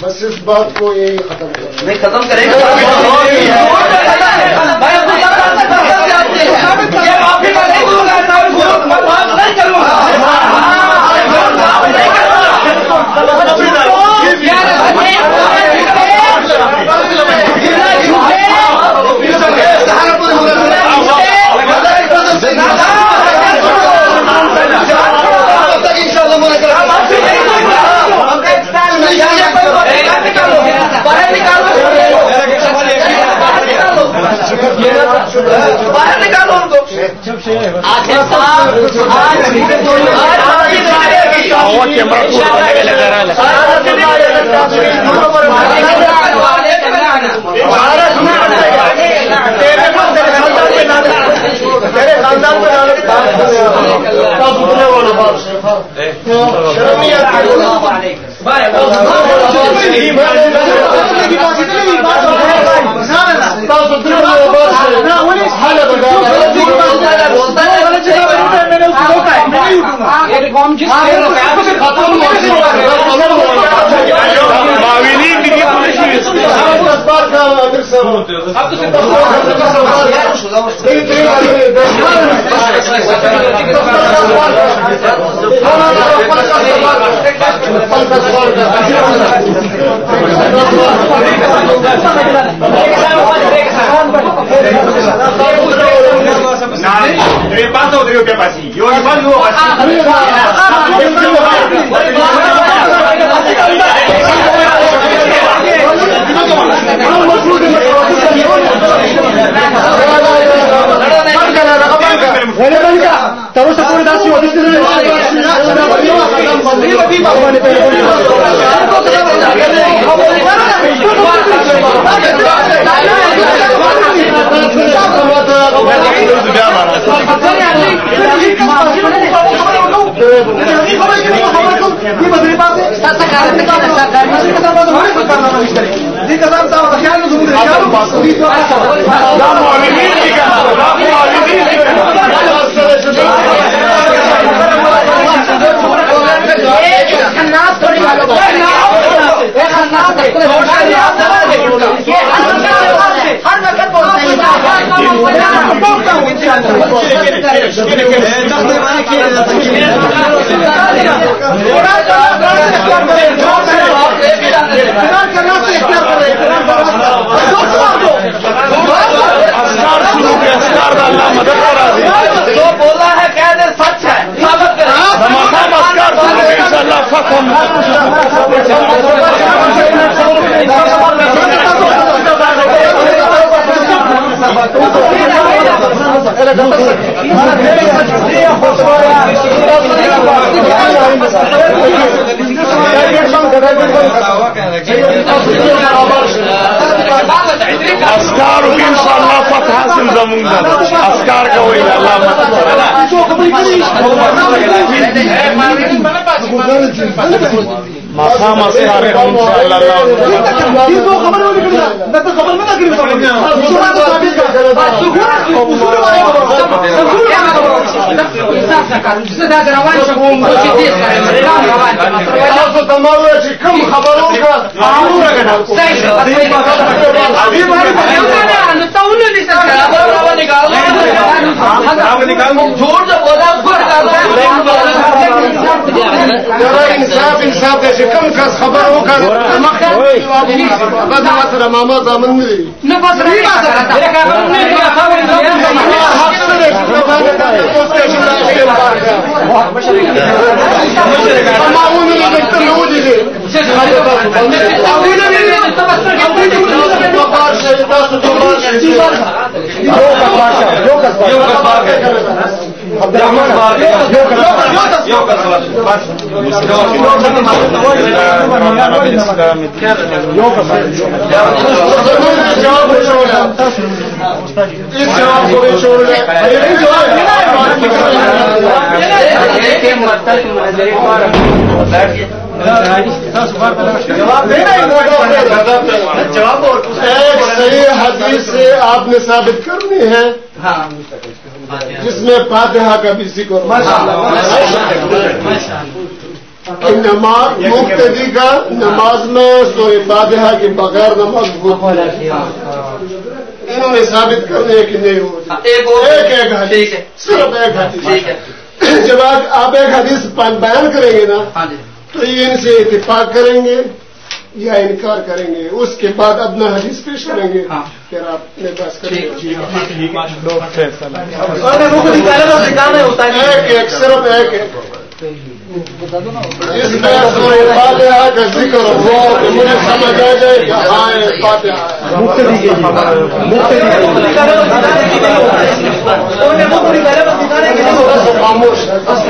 بس اس بات کو یہی ختم کر نہیں ختم کریں گے۔ باہر نکالو ان کو میرے خاندان میں Ripaso بولتا ہے چالیس پانچ روپیہ پاسی یہ بند ہو اللہ مقام اسکار کا ان شاء کم خبروں جھوٹ جو بولا اس کو ذرا انصاف انصاف ایسے کم کس خبروں کا سر ماما دامن ملی اس جواب کو بھی چھوڑ ایک صحیح حدیث سے آپ نے ثابت کرنی ہے جس میں فاتحہ کا بھی ذکر نماز مقتدی کا نماز میں سورہ فاتحہ کے بغیر نماز انہوں نے ثابت کرنے کہ نہیں ہو ایک ایک حدیث صرف ایک حدیث ٹھیک ہے جب آپ آپ ایک حدیث بیان کریں گے نا ہاں جی۔ تو یہ ان سے اتفاق کریں گے یا انکار کریں گے۔ اس کے بعد اپنا حدیث پیش کریں گے ہاں۔ پھر آپ نے بس کریں گے ایک ایک صرف ایک ایک۔ اس میں سورہ فاتحہ کا ذکر ہو کہ مجھے سمجھ آ جائے کہ ہاں یہ فاتحہ ہے خاموش ہے بس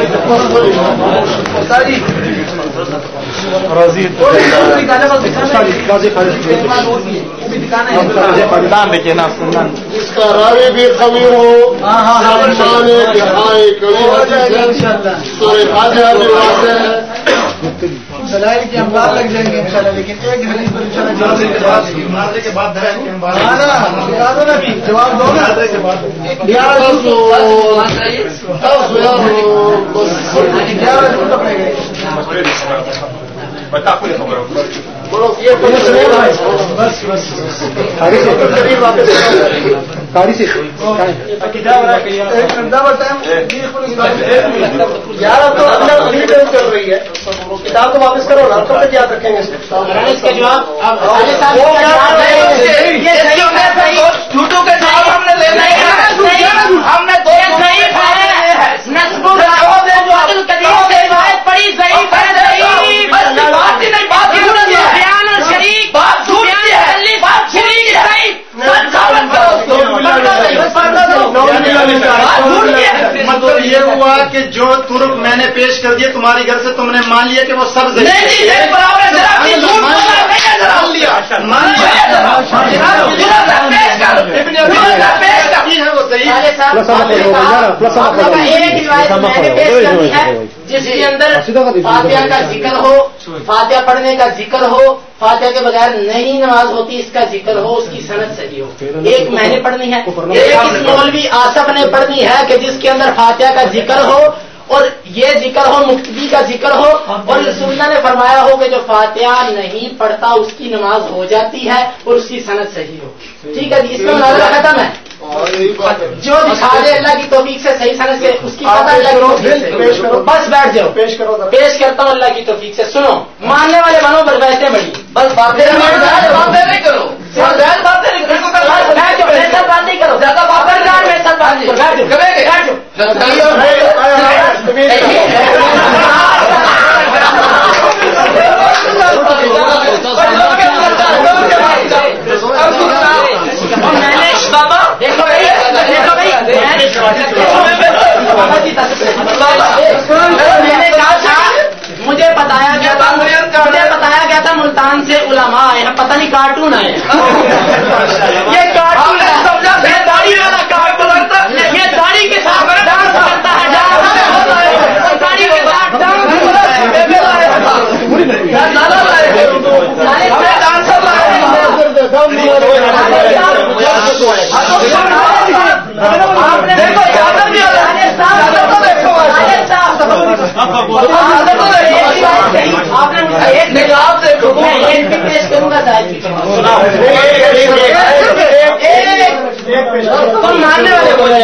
اس کا راوی بھی قوی ہو ہاں سورہ فاتحہ بھی واضح ہے دلائل کے امبار لگ جائیں گے ان شاء اللہ لیکن ایک حدیث پر ان شاء اللہ مارنے کے بعد جواب دو نا۔ بس وہ- بس یار وہ۔ بس گیارہ دن پکڑے گئے۔ بس ایک گھنٹہ ٹائم گیارہ تو ریڈنگ چل رہی ہے کتاب تو واپس کرو نا تو یاد رکھیں گے اس کا جواب جھوٹوں کے جواب ہم نے ہے ہم نے دو صحیح نسب پڑی صحیح کر رہی بس بات ہی نہیں بات بیان شریف بات جھوٹ ہے بات شریف صحیح سچ ثابت کرو مطلب یہ ہوا کہ جو ترک میں نے پیش کر دیے تمہارے گھر سے تم نے مان لیا کہ وہ سب مان لیا جس کے اندر فاتحہ کا ذکر ہو فاتحہ پڑھنے کا ذکر ہو فاتحہ کے بغیر نہیں نماز ہوتی اس کا ذکر ہو اس کی صنعت صحیح ہو ایک میں نے پڑھنی ہے ایک مولوی آصف نے پڑھنی ہے کہ جس کے اندر فاتحہ کا ذکر ہو اور یہ ذکر ہو مقتدی کا ذکر ہو اور رسول اللہ نے فرمایا ہو کہ جو فاتحہ نہیں پڑھتا اس کی نماز ہو جاتی ہے اور اس کی صنعت صحیح ہو۔ ٹھیک ہے جی اس میں مناظرہ ختم ہے۔ جو دکھا دے اللہ کی توفیق سے صحیح سمجھ سے اس کی پتہ اللہ۔ بس بیٹھ جاؤ۔ پیش کرو پیش کرتا ہوں اللہ کی توفیق سے۔ سنو ماننے والے بنو بس ویسے بڑی۔ بس باتیں کرو۔ میں نے کہا مجھے بتایا گیا تھا مجھے بتایا گیا تھا ملتان سے علماء آئے ہیں پتہ نہیں کارٹون آئے ہیں یہ کارٹون ہے داڑھی والا کارٹون یہ داڑھی کے ساتھ ڈانس کرتا ہے ڈانس داڑھی کے ساتھ ڈانس دیکھو پیش کروں گا ماننے والے بولے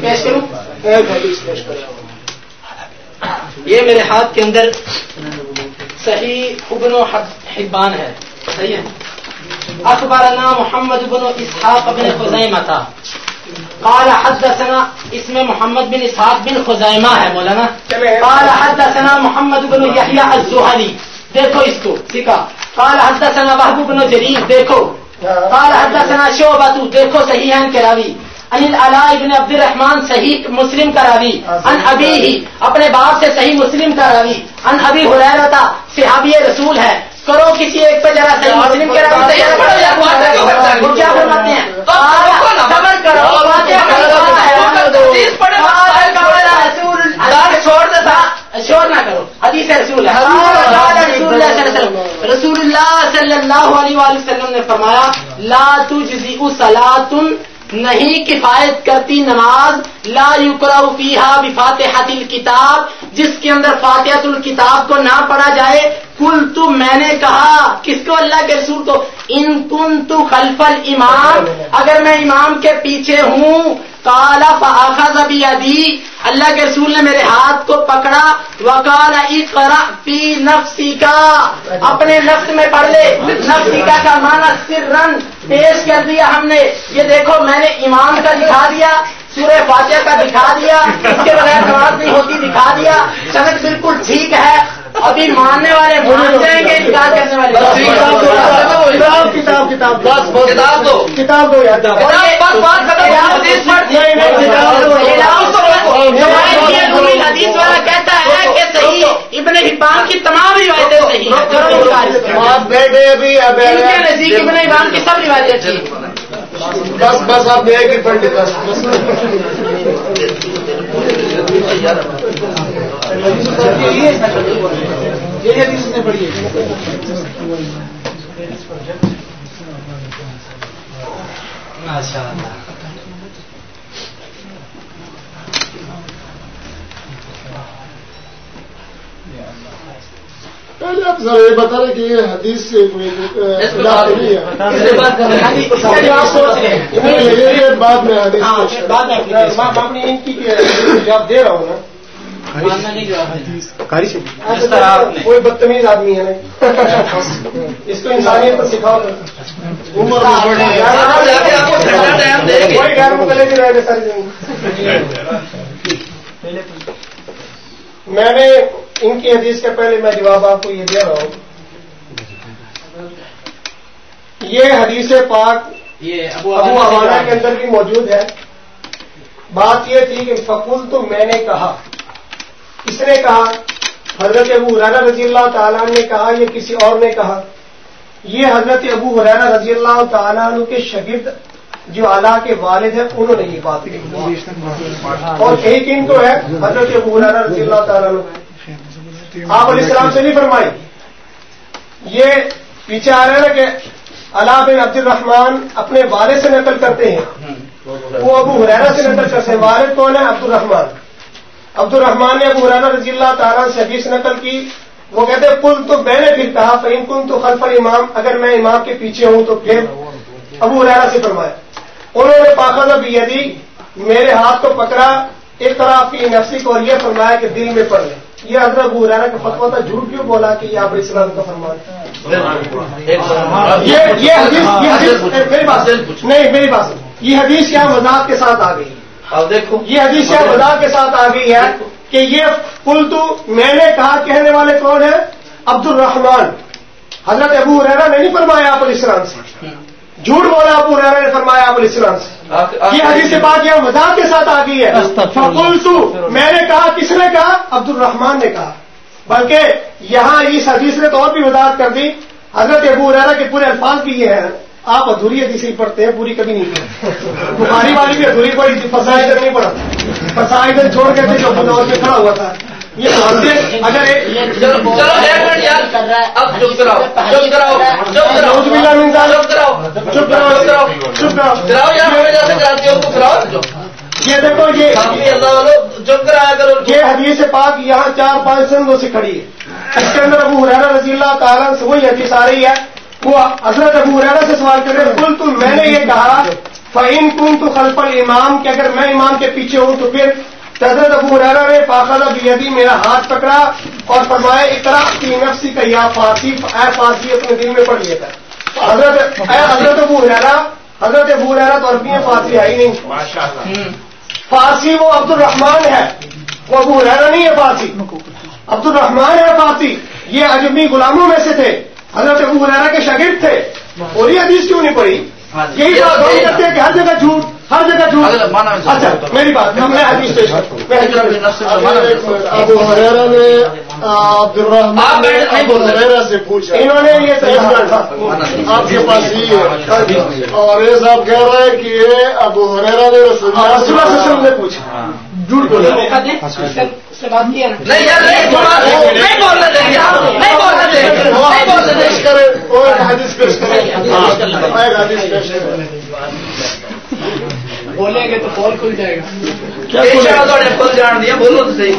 پیش کروں یہ میرے ہاتھ کے اندر صحیح ابن و حبان ہے۔ صحیح ہے۔ اخبارنا محمد بن اسحاق بن خزیمہ تھا۔ قال حدثنا اس میں محمد بن اسحاق بن خزیمہ ہے مولانا۔ قال حدثنا محمد بن یحییٰ الزہلی۔ دیکھو اس کو سیکھا۔ قال حدثنا وهب بن جریر دیکھو۔ قال حدثنا شعبہ دیکھو صحیح ہے کے راوی۔ ان العلاء ابن عبد الرحمن صحیح مسلم کا راوی ان ابی ہی اپنے باپ سے صحیح مسلم کا راوی ان ابی حریرہ تھا صحابی رسول ہے۔ کرو کسی ایک پہ ذرا صحیح مسلم کے راوی کیا فرماتے ہیں صبر کرو چھوڑ شور نہ کرو۔ حدیث رسول اللہ صلی اللہ علیہ وسلم نے فرمایا لا تجزی سلاتن نہیں کفایت کرتی نماز، لا یقرا فیہا بفاتحۃ الکتاب، جس کے اندر فاتحۃ الکتاب کو نہ پڑھا جائے۔ کل تو میں نے کہا، کس کو اللہ کے رسول کو؟ ان کن تو خلف الامام، اگر میں امام کے پیچھے ہوں کالا فاخذ ابی اللہ کے رسول نے میرے ہاتھ کو پکڑا وکال اقرا فی نفسی کا اپنے نفس میں پڑھ لے۔ نفسی کا کا مانا سر رن پیش کر دیا ہم نے۔ یہ دیکھو، میں نے امام کا دکھا دیا سورہ فاتحہ کا دکھا دیا اس کے بغیر نماز نہیں ہوتی دکھا دیا سڑک بالکل ٹھیک ہے ابھی ماننے والے مان جائیں گے انکار کرنے والے کتاب کتاب کتاب بس بس کتاب دو کتاب دو ہو حدیث والا کہتا ہے کہ صحیح ابن حبان کی تمام روایتیں صحیح ہیں ابن حبان کی سب روایتیں بس بس آپ ایک ہی پڑھ بس بس۔ پہلے یہ حدیث ہے۔ بات کر رہے نہیں، یہ یہ بعد میں حدیث ہاں، کریں۔ بعد میں میں اپنی ان کی جواب دے رہا ہوں نا۔ نے۔ کوئی بدتمیز آدمی ہے اس کو انسانیت پر سکھاؤ عمر کوئی غیر متعلق رہے گا ساری زندگی۔ میں نے ان کی حدیث کے پہلے میں جواب آپ کو یہ دے رہا ہوں۔ یہ حدیث پاک یہ ابو ابو عوانہ حوالہ سے کے اندر بھی موجود ہے۔ بات یہ تھی کہ فکول تو میں نے کہا۔ کس نے کہا حضرت ابو حرانہ رضی اللہ تعالیٰ نے کہا یہ کسی اور نے کہا یہ حضرت ابو حرانہ رضی اللہ تعالیٰ عنہ کے شگرد جو اعلیٰ کے والد ہیں انہوں نے یہ بات کی اور کہیں کن کو ہے حضرت ابو حرانہ رضی اللہ تعالیٰ عنہ آپ علیہ السلام سے نہیں فرمائی۔ یہ پیچھے آ رہے ہیں نا کہ علا بن عبد الرحمان اپنے والد سے نقل کرتے ہیں۔ وہ ابو حریرہ سے نقل کرتے ہیں۔ والد کون ہے؟ عبد الرحمان عبد الرحمان نے ابو حرانہ رضی اللہ تعالیٰ سے حدیث نقل کی۔ وہ کہتے ہیں کل تو میں نے پھر کہا فیم کن تو خلف امام اگر میں امام کے پیچھے ہوں تو پھر ابو حریرہ سے فرمایا۔ انہوں نے پاخذ اب یدی میرے ہاتھ کو پکڑا ایک طرح کی نفسی کو اور یہ فرمایا کہ دل میں پڑ لے۔ یہ حضرت ابو حریرہ کا فتوا تھا جھوٹ کیوں بولا کہ یہ آپ علیہ السلام کا فرمان نہیں میری بات۔ یہ حدیث یہاں وضاحت کے ساتھ آ گئی اب دیکھو۔ یہ حدیث یہاں وضاحت کے ساتھ آ گئی ہے کہ یہ پل تو میں نے کہا کہنے والے کون ہیں؟ عبد الرحمان حضرت ابو ریرا نے نہیں فرمایا آپ علیہ السلام سے۔ جھوٹ بولا ابو ریرا نے فرمایا علیہ السلام سے۔ یہ حدیث بات یہاں وضاحت کے ساتھ آ گئی ہے میں نے کہا کس نے کہا؟ عبد الرحمان نے کہا۔ بلکہ یہاں اس حدیث نے تو اور بھی وضاحت کر دی۔ حضرت ابو ریرا کے پورے الفاظ بھی یہ ہیں۔ آپ ادھوری حدیث ہی پڑھتے ہیں پوری کبھی نہیں پڑھتے۔ بخاری والی بھی ادھوری پڑھی تھی فسائل نہیں پڑھا فسائل چھوڑ کے تھے جو بدور میں کھڑا ہوا تھا۔ یہ اگر ایک چلو چلو ایک منٹ یار اب چپ کراؤ چپ کراؤ چپ کراؤ نعوذ باللہ من ذالک۔ چپ کراؤ چپ کراؤ چپ کراؤ۔ کراؤ۔ یار ہمیں جیسے کراتے ہو تو کراؤ۔ جو یہ دیکھو یہ چپ کرایا کرو۔ یہ حدیث پاک یہاں چار پانچ سندوں سے کھڑی ہے۔ اس کے اندر ابو حریرہ رضی اللہ تعالیٰ سے وہی حدیث آ رہی ہے۔ وہ حضرت ابو حریرہ سے سوال کر رہے کل میں نے یہ کہا فعین کن تو خلف امام کہ اگر میں امام کے پیچھے ہوں تو پھر حضرت ابو حریرہ نے پاخذہ بیدی میرا ہاتھ پکڑا اور فرمایا اقرا کی نفسی کا یا فارسی اے فارسی اپنے دل میں پڑھ لیا تھا حضرت اے حضرت ابو حریرہ حضرت ابو حریرہ تو عربی میں فارسی ہی نہیں۔ فارسی وہ عبد الرحمان ہے۔ وہ ابو حریرہ نہیں ہے فارسی۔ عبد الرحمان ہے فارسی۔ یہ اجمی غلاموں میں سے تھے۔ حضرت ابو حریرہ کے شاگرد تھے۔ اور یہ حدیث کیوں نہیں پڑھی؟ یہی بات کرتے ہیں کہ ہر جگہ جھوٹ ہر جگہ جھوٹ۔ اچھا میری بات۔ میں ابو حریرہ نے عبد الرحمان نے ابو حریرہ سے پوچھا۔ انہوں نے یہ صحیح آپ کے پاس یہ ہے۔ اور یہ صاحب کہہ رہے ہیں کہ یہ ابو حریرہ نے رسول اللہ علیہ وسلم نے پوچھا۔ جھوٹ بولے۔ نہیں بولنے دیں گے کرے حدیث پیش کرے ایک حدیث پیش کرے بولیں گے تو پول کھل جائے گا کھل جان دیا بولو تو صحیح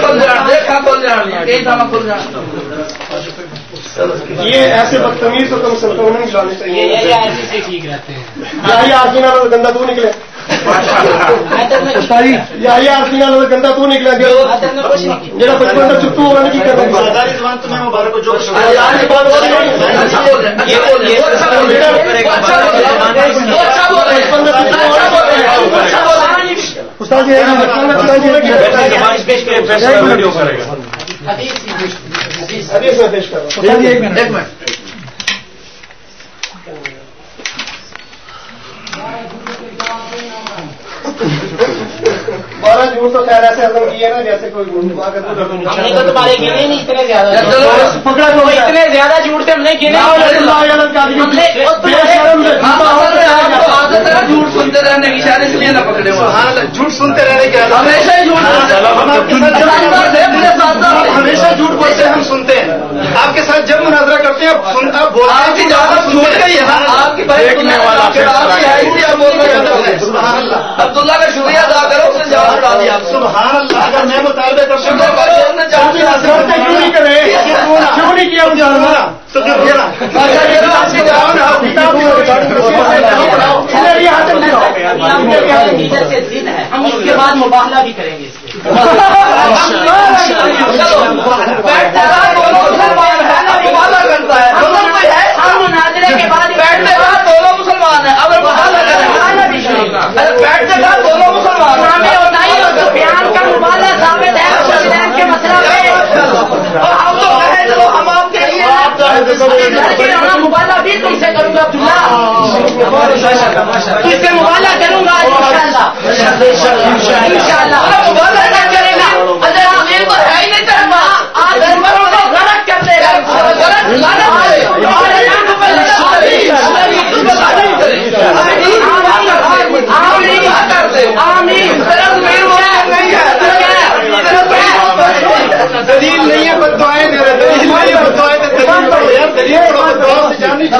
کھل جان کھا کھل جان دیا کئی تھا کھل جان یہ ایسے بدتمیز تو کم سے کم نہیں کھلانے چاہیے یہ ایسے سے ٹھیک رہتے ہیں یا یہ آرتی نہ گندا تو نکلے آدر نے یا یہ آرتی نہ گندا تو نکلے نہیں جہاں بچپن کا چٹو ہوگا کی کرنا سرداری زبان تمہیں مبارک ہو جو آج بات ہو رہی ہے اچھا بول رہے ہیں یہ بول رہے ہیں وہ اچھا بول رہے ہیں وہ اچھا بول رہے ہیں وہ اچھا بول رہے ہیں وہ اچھا بول رہے ہیں وہ اچھا بول رہے ہیں استاد جی پیش کر رہا ہوں ایک منٹ بارہ جھوٹ تو خیر ایسے ہضم کیے نا جیسے کوئی گھوما کر تو ہم نے تو تمہارے گنے نہیں اتنے زیادہ پکڑا تو اتنے زیادہ جھوٹ سے ہم نے گنے جھوٹ سنتے رہنے کی شاید اس لیے نہ پکڑے ہاں جھوٹ سنتے رہنے ہے۔ ہمیشہ جھوٹ ہیں کے ہمیشہ جھوٹ بولتے ہیں ہم سنتے ہیں آپ کے ساتھ جب مناظرہ کرتے ہیں آپ بولتے ہے آپ کی بھائی دیکھنے والا آپ کی آئی تھی آپ بول رہے ہیں سبحان اللہ عبداللہ کا شکریہ ادا کرو سبحان اللہ اگر میں کیوں نہیں کرے؟ کیوں نہیں کیا مجھے ہم اس کے بعد مباہلہ بھی کریں گے ہے کرتا ہے۔ دونوں میں ہے۔ ہم مناظرے کے بعد بیٹھتے رہا دونوں مسلمان ہیں۔ اگر کریں بیٹھتے رہا دونوں مسلمان ثابت ہے کے مسئلہ اور ہم تو ہم آپ کے لیے ہاں مبالغہ بھی تم سے کروں گا عبداللہ تم سے مبالغہ کروں گا ان شاء اللہ نہ کرے گا ارے یہ تو ہے ہی نہیں تیرا آج ہماروں کو غلط کر دے گا غلط غلط ہے ہمارے نام پر دلیل نہیں ہے بدوائیں دے رہے دلیل نہیں ہے بدوائیں دے دلیل پڑھو یار دلیل پڑھو بدوائیں سے جان نہیں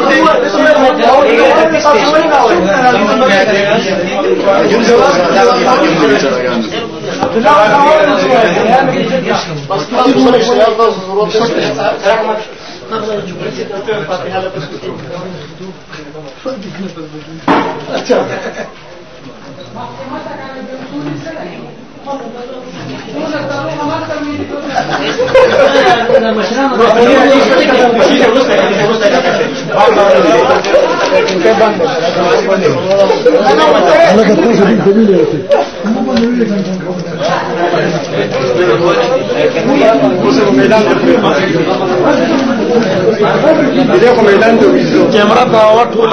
کیمرہ کا ٹھول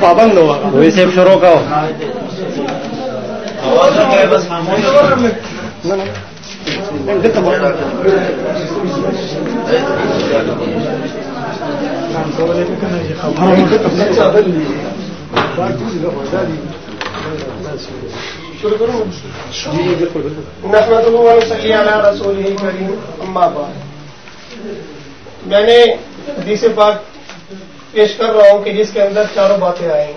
پابند شروع کا نحمد صلی علیہ رسول کریم اما بعد میں نے حدیث پاک پیش کر رہا ہوں کہ جس کے اندر چاروں باتیں آئیں۔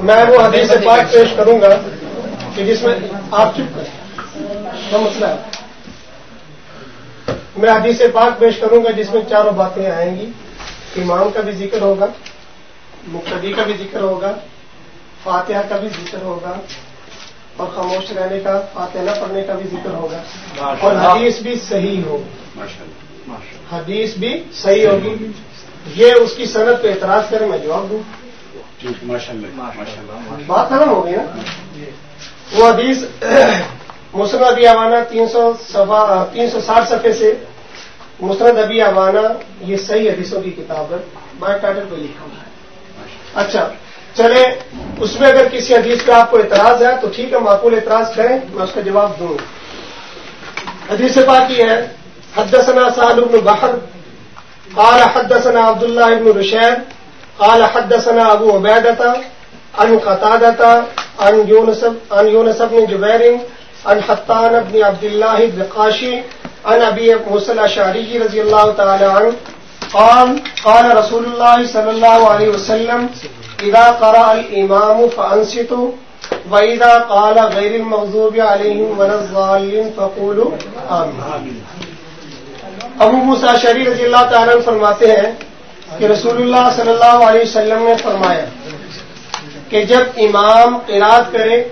میں وہ حدیث پاک پیش کروں گا کہ جس میں آپ چپ کریں۔ کیا مسئلہ ہے۔ میں حدیث پاک پیش کروں گا جس میں چاروں باتیں آئیں گی۔ امام کا بھی ذکر ہوگا مقتدی کا بھی ذکر ہوگا فاتحہ کا بھی ذکر ہوگا اور خاموش رہنے کا فاتحہ نہ پڑھنے کا بھی ذکر ہوگا۔ اور حدیث بھی صحیح ہوگی حدیث بھی صحیح ہوگی۔ یہ اس کی صنعت پہ اعتراض کرے میں جواب دوں۔ بات ختم ہو گئی نا؟ وہ حدیث مسلم سوا تین سو ساٹھ صفحے سے مسرد ابی ابانا یہ صحیح حدیثوں کی کتاب ہے۔ بائی ٹائٹل پہ لکھا ہوا ہے اچھا چلے اس میں اگر کسی حدیث پہ آپ کو اعتراض ہے تو ٹھیک ہے، معقول اعتراض کریں، میں اس کا جواب دوں۔ حدیث پاک کی ہے، حدثنا سعد بن بحر، قال حدثنا عبد الله بن رشید، قال حدثنا ابو عبیدتا عن قتادتا عن يونس عن يونس بن جبیر، عن حتان بن عبد الله الدقاشي عن ابي موسى الاشعري رضي الله تعالى عنه قال قال رسول الله صلى الله عليه وسلم، اذا قرأ الامام فانصتوا واذا قال غير المغضوب عليهم ولا الضالين فقولوا امين ابو موسا شری رضی اللہ تعالیٰ فرماتے ہیں کہ رسول اللہ صلی اللہ علیہ وسلم نے فرمایا کہ جب امام اراد کرے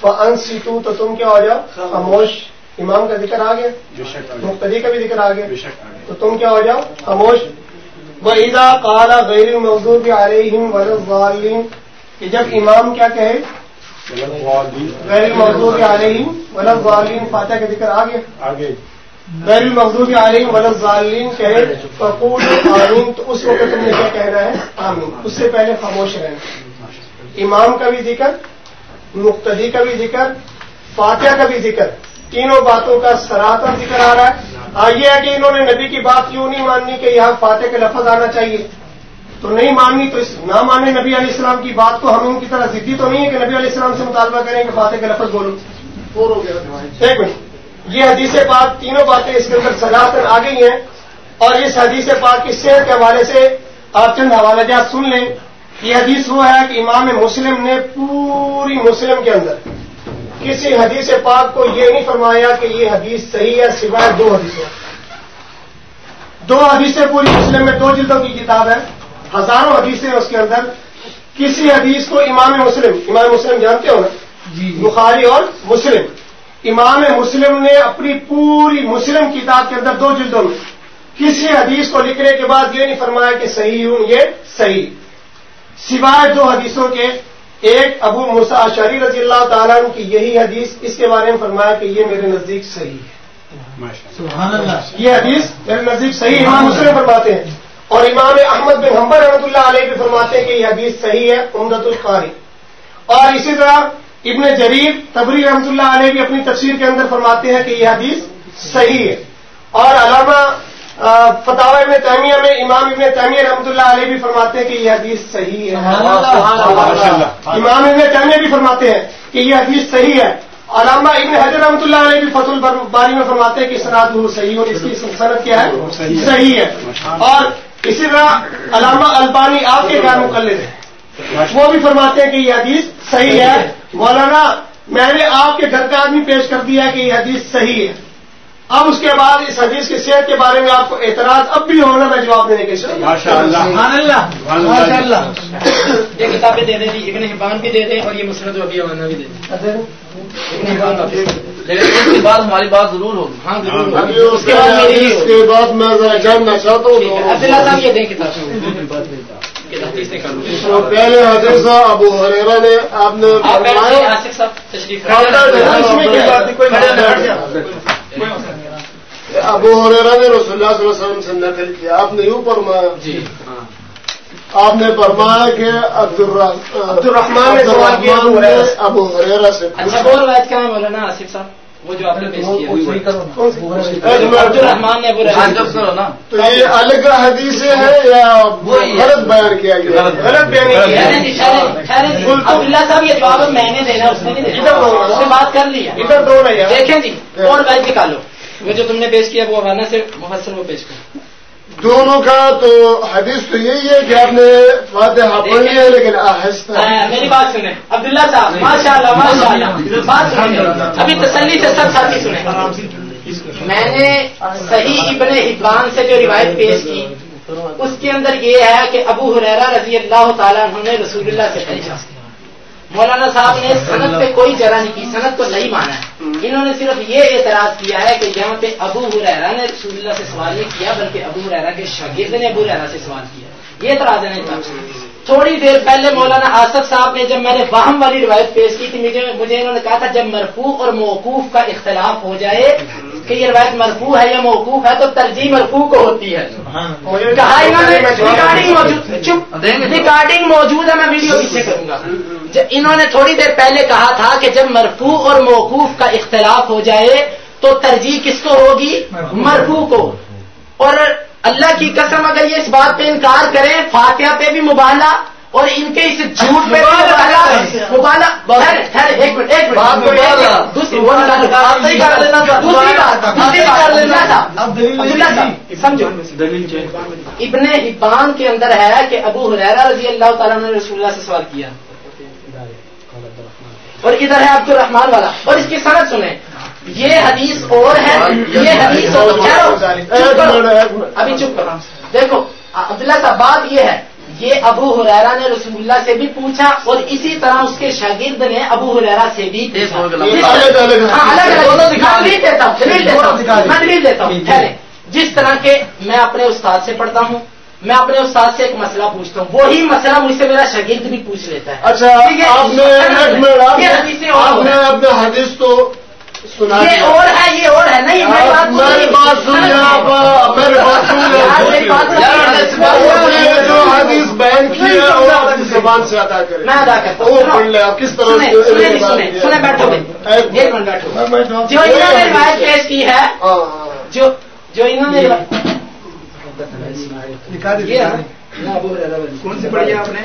فن سیتو تو تم کیا ہو جاؤ؟ خاموش۔ امام کا ذکر آ گیا مقتدی کا بھی ذکر آ گیا تو تم کیا ہو جاؤ؟ خاموش۔ وہ عیدا کالا غیر مزدور کے علیہم ورزالین کہ جب امام کیا کہے؟ غیر مزدور کے علیہم ورزالین فاتح کا ذکر آ گیا غیر المغضوب علیہم ولا الضالین کہے فقول آمین تو اس وقت تم نے کیا کہنا ہے؟ آمین اس سے پہلے خاموش رہنا۔ امام کا بھی ذکر مقتدی کا بھی ذکر فاتحہ کا بھی ذکر۔ تینوں باتوں کا سراتر ذکر آ رہا ہے۔ آئیے ہے کہ انہوں نے نبی کی بات کیوں نہیں ماننی کہ یہاں فاتح کا لفظ آنا چاہیے؟ تو نہیں ماننی تو اس نہ ماننے نبی علیہ السلام کی بات کو ہم ان کی طرح ضدی تو نہیں ہے کہ نبی علیہ السلام سے مطالبہ کریں کہ فاتح کا لفظ بولو ایک منٹ۔ یہ حدیث پاک تینوں باتیں اس کے اندر سراتر آ گئی ہیں۔ اور اس حدیث پاک کی صحت کے حوالے سے آپ چند حوالہ جات سن لیں۔ یہ حدیث وہ ہے کہ امام مسلم نے پوری مسلم کے اندر کسی حدیث پاک کو یہ نہیں فرمایا کہ یہ حدیث صحیح ہے سوائے دو حدیثوں دو حدیثیں پوری مسلم میں دو جلدوں کی کتاب ہے۔ ہزاروں حدیثیں اس کے اندر۔ کسی حدیث کو امام مسلم امام مسلم جانتے ہو نا؟ جی۔ بخاری اور مسلم۔ امام مسلم نے اپنی پوری مسلم کتاب کے اندر دو جلدوں میں۔ کسی حدیث کو لکھنے کے بعد یہ نہیں فرمایا کہ صحیح ہوں یہ صحیح۔ سوائے دو حدیثوں کے ایک ابو مسا شری رضی اللہ تعالیٰ کی یہی حدیث اس کے بارے میں فرمایا کہ یہ میرے نزدیک صحیح ہے۔ یہ حدیث میرے نزدیک صحیح امام مسلم فرماتے ہیں۔ اور امام احمد بن حمبر رحمۃ اللہ علیہ بھی فرماتے ہیں کہ یہ حدیث صحیح ہے امدت القاری۔ اور اسی طرح ابن جریر تبری رحمۃ اللہ علیہ بھی اپنی تفسیر کے اندر فرماتے ہیں کہ یہ حدیث صحیح ہے۔ اور علامہ فتح ابن تعمیہ میں امام ابن تعمیہ رحمۃ اللہ علیہ بھی فرماتے ہیں کہ یہ حدیث صحیح ہے۔ امام ابن تعمیہ بھی فرماتے ہیں کہ یہ حدیث صحیح ہے۔ علامہ ابن حضر رحمۃ اللہ علیہ بھی فت الباری میں فرماتے ہیں کہ سناد وہ صحیح اور اس کی صنعت کیا ہے؟ صحیح ہے۔ اور اسی طرح علامہ البانی آپ کے کیا مقلد ہیں۔ وہ بھی فرماتے ہیں کہ یہ حدیث صحیح ہے۔ مولانا میں نے آپ کے گھر کا آدمی پیش کر دیا کہ یہ حدیث صحیح ہے۔ اب اس کے بعد اس حدیث کی صحت کے بارے میں آپ کو اعتراض اب بھی ہونا میں جواب دینے کے یہ کتابیں دے دیں جی ابن حبان بھی دے دیں اور یہ مسرت ابھی وانا بھی دے دیں۔ اس کے بعد ہماری بات ضرور ہوگی۔ ہاں ضرور ابھی اس کے بعد اس کے بعد میں ذرا جاننا چاہتا ہوں۔ صاحب یہ دیں کتاب۔ پہلے حدیث ابو حریرہ نے آپ نے ابو حریرہ نے رسول اللہ صلی اللہ علیہ وسلم سے نقل کیا آپ نے یوں فرمایا۔ جی۔ آپ نے فرمایا کہ عبد الرحمان نے سوال کیا ابو حریرہ سے۔ اچھا وہ روایت کیا ہے مولانا آصف صاحب؟ وہ جو آپ نے پیش کیا ہاں تو یہ الگ حدیثیں ہیں یا غلط بیان کیا گیا ہے؟ غلط بیانی کی خیر ہے ہے۔ خیر ہے، خیر ہے جی۔ عبداللہ صاحب یہ جواب اب میں نے دینا اس نے بات کر لیا ادھر دو نہیں ہے۔ دیکھیں جی اور بیچ نکالو وہ جو تم نے پیش کیا وہ حوالہ سے مفسر وہ پیش کر۔ دونوں کا تو حدیث تو یہی ہے کہ آپ نے فاتحہ پڑھی ہے لیکن آہستہ۔ میری بات سنیں۔ عبداللہ صاحب ماشاء اللہ ماشاء اللہ بات سنیں۔ ابھی تسلی سے سب ساتھی سنیں۔ میں نے صحیح ابن حبان سے جو روایت پیش کی اس کے اندر یہ ہے کہ ابو حریرہ رضی اللہ تعالیٰ انہوں نے رسول اللہ سے پوچھا۔ مولانا صاحب نے صنعت پہ کوئی جرا نہیں کی صنعت کو نہیں مانا ہے۔ انہوں نے صرف یہ اعتراض کیا ہے کہ یہاں پہ ابو حریرہ نے رسول اللہ سے سوال نہیں کیا بلکہ ابو حریرہ کے شاگرد نے ابو حریرہ سے سوال کیا۔ یہ اعتراض ہے۔ نہیں تھوڑی دیر پہلے مولانا آصف صاحب نے جب میں نے واہم والی روایت پیش کی تھی مجھے مجھے انہوں نے کہا تھا جب مرفوع اور موقوف کا اختلاف ہو جائے کہ یہ روایت مرفوع ہے یا موقوف ہے تو ترجیح مرفوع کو ہوتی ہے۔ کہا انہوں نے ریکارڈنگ موجود ریکارڈنگ موجود ہے میں ویڈیو پیچھے کروں گا۔ انہوں نے تھوڑی دیر پہلے کہا تھا کہ جب مرفوع اور موقوف کا اختلاف ہو جائے تو ترجیح کس کو ہوگی؟ مرفوع۔ کو۔ اور اللہ کی قسم اگر یہ اس بات پہ انکار کریں فاتحہ پہ بھی مبالہ اور ان کے اس جھوٹ پہ ٹھہرے، ایک منٹ ایک۔ دوسری کر بات۔ کر سمجھو۔ ابن حبان کے اندر ہے کہ ابو حریرہ رضی اللہ تعالیٰ نے رسول اللہ سے سوال کیا۔ اور ادھر ہے عبد الرحمان والا۔ اور اس کی صنعت سنیں۔ یہ حدیث اور ہے۔ یہ حدیث اور۔ ابھی چپ کرو۔ دیکھو عبداللہ صاحب بات یہ ہے۔ یہ ابو حریرہ نے رسول اللہ سے بھی پوچھا اور اسی طرح اس کے شاگرد نے ابو حریرہ سے بھی پوچھا۔ ہاں، دیتا ہوں جس طرح کے میں اپنے استاد سے پڑھتا ہوں میں اپنے استاد سے ایک مسئلہ پوچھتا ہوں۔ وہی مسئلہ مجھ سے میرا شاگرد بھی پوچھ لیتا ہے۔ اچھا؟ آپ نے۔ اپنے حدیث تو یہ اور ہے یہ اور ہے۔ نہیں میری بات آپ میری بات جو حدیث بیان کی ہے وہ اپنی زبان سے ادا میں ادا کرتا وہ پڑھ آپ کس طرح جی، بیٹھو ایک منٹ بیٹھو۔ جو انہوں نے روایت پیش کی ہے ہاں ہاں۔ جو جو انہوں نے؟ کون سی پڑھی آپ نے؟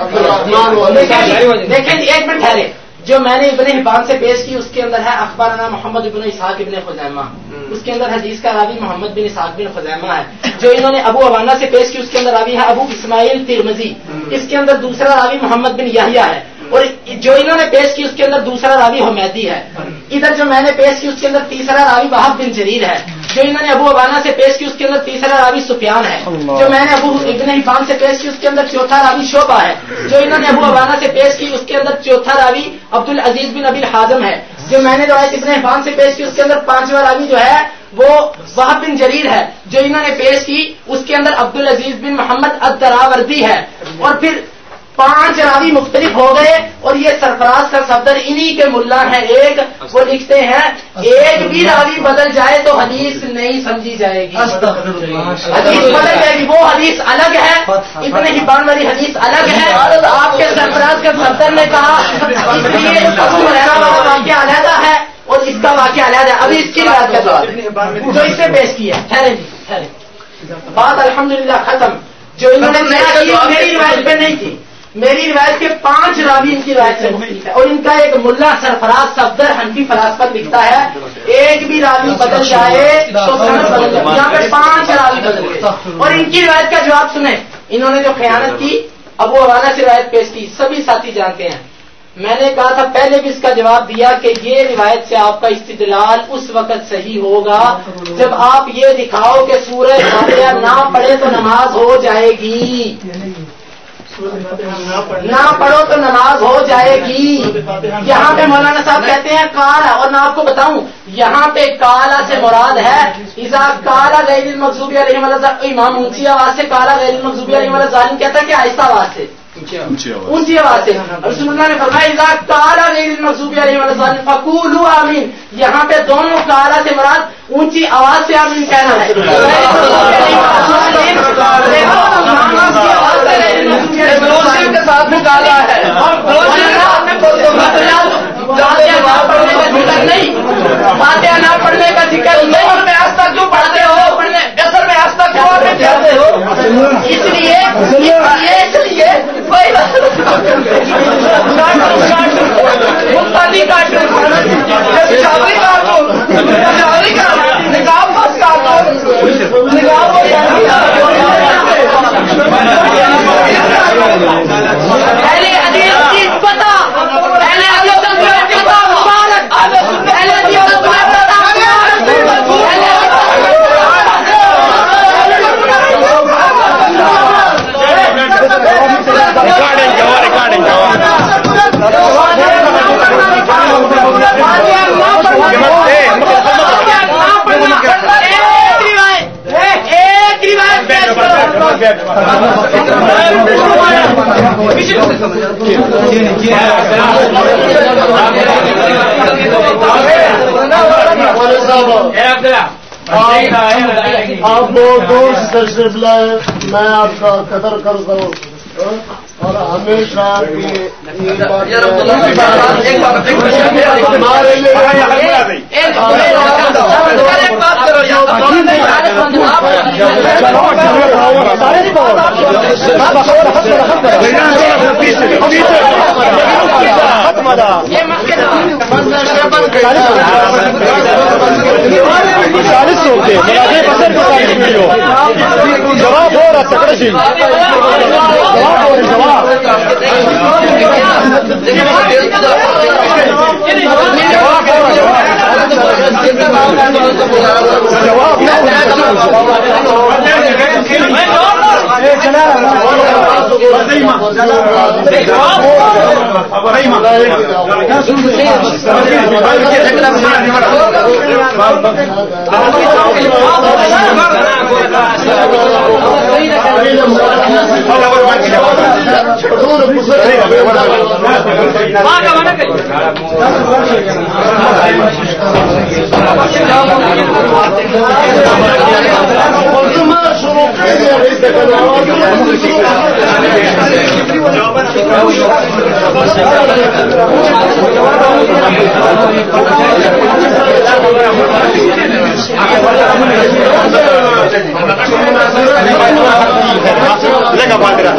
دیکھیں دیکھیں جی ایک منٹ ٹھہرے۔ جو میں نے ابن حبان سے پیش کی اس کے اندر ہے اخبارنا محمد ابن اسحاق ابن خزیمہ۔ اس کے اندر حدیث کا راوی محمد بن اسحاق بن خزیمہ ہے۔ جو انہوں نے ابو عوانہ سے پیش کی اس کے اندر راوی ہے ابو اسماعیل ترمزی اس کے اندر دوسرا راوی محمد بن یحییٰ ہے۔ اور جو انہوں نے پیش کی اس کے اندر دوسرا راوی حمیدی ہے۔ ادھر جو میں نے پیش کی اس کے اندر تیسرا راوی وہاب بن جریر ہے۔ جو انہوں نے ابو عوانہ سے پیش کی اس کے اندر تیسرا راوی سفیان ہے۔ جو میں نے ابو ابن حبان سے پیش کی اس کے اندر چوتھا راوی شعبہ ہے۔ جو انہوں نے ابو عوانہ سے پیش کی اس کے اندر چوتھا راوی عبد العزیز بن ابی حازم ہے۔ جو میں نے روایت ابن حبان سے پیش کی اس کے اندر پانچواں راوی جو ہے وہ وہاب بن جریر ہے۔ جو انہوں نے پیش کی اس کے اندر عبد العزیز بن محمد الدراوردی ہے۔ اور پھر پانچ راوی مختلف ہو گئے اور یہ سرفراز کا صدر انہی کے ملا ہے ایک وہ لکھتے ہیں ایک بھی راوی بدل جائے تو حدیث نہیں سمجھی جائے گی۔ حدیث بدل جائے گی وہ حدیث الگ ہے۔ ابن حبان والی حدیث الگ ہے۔ آپ کے سرفراز کے صدر نے کہا اس لیے والا واقعہ علیحدہ ہے اور اس کا واقعہ علیحدہ ہے۔ ابھی اس کی بات کا جواب جو اس سے پیش کیا جی ٹھہرے بات الحمدللہ ختم۔ جو انہوں نے میری روایت پہ نہیں تھی۔ میری روایت کے پانچ راوی ان کی روایت سے مختلف ہے اور ان کا ایک ملا سرفراز صفدر حنفی فلاسفت لکھتا ہے، ایک بھی راوی بدل جائے تو سند بدل جائے۔ یہاں پہ پانچ راوی بدل گئے۔ اور ان کی روایت کا جواب سنیں۔ انہوں نے جو خیانت کی، ابو حوالہ سے روایت پیش کی۔ سبھی ساتھی جانتے ہیں۔ میں نے کہا تھا، پہلے بھی اس کا جواب دیا کہ یہ روایت سے آپ کا استدلال اس وقت صحیح ہوگا جب آپ یہ دکھاؤ کہ سورج فاتحہ نہ پڑھے تو نماز ہو جائے گی۔ نہ پڑھو تو نماز ہو جائے گی. یہاں پہ مولانا صاحب کہتے ہیں کالا، اور میں آپ کو بتاؤں، یہاں پہ کالا سے مراد ہے کالا غیر المقصوبی علیہ اللہ امام اونچی آواز سے کالا غیر المقصوبی علیہ والا ظالم کہتا ہے کہ آہستہ آواز سے. اونچی آواز سے رسول اللہ نے فرمایا کالا المقصوبی علیہ فقولوا آمین یہاں پہ دونوں کالا سے مراد اونچی آواز سے آمین کہنا ہے ساتھ کالا ہے نہیں فاتحہ نہ پڑھنے کا ذکر نہیں اصل میں آج تک کیوں پڑھتے ہو اصل میں آج تک کیوں رہے ہو اس لیے اس لیے اس لیے کوئی مستانی کاٹو نکاب بس کاٹو نکاب پہلے حدیث کی پتہ پہلے حدیث کی پتہ مبارک پہلے حدیث کی پتہ مبارک پہلے ریکارڈنگ کرو ریکارڈنگ کرو والے صاحب آپ بہت دور تشریف لائے میں آپ کا قدر کرتا ہوں۔ اور ہمیشہ چالیس ہوتے جواب ہو رہا تکڑے جواب ہو رہی جواب جواب شروع لگا پاترا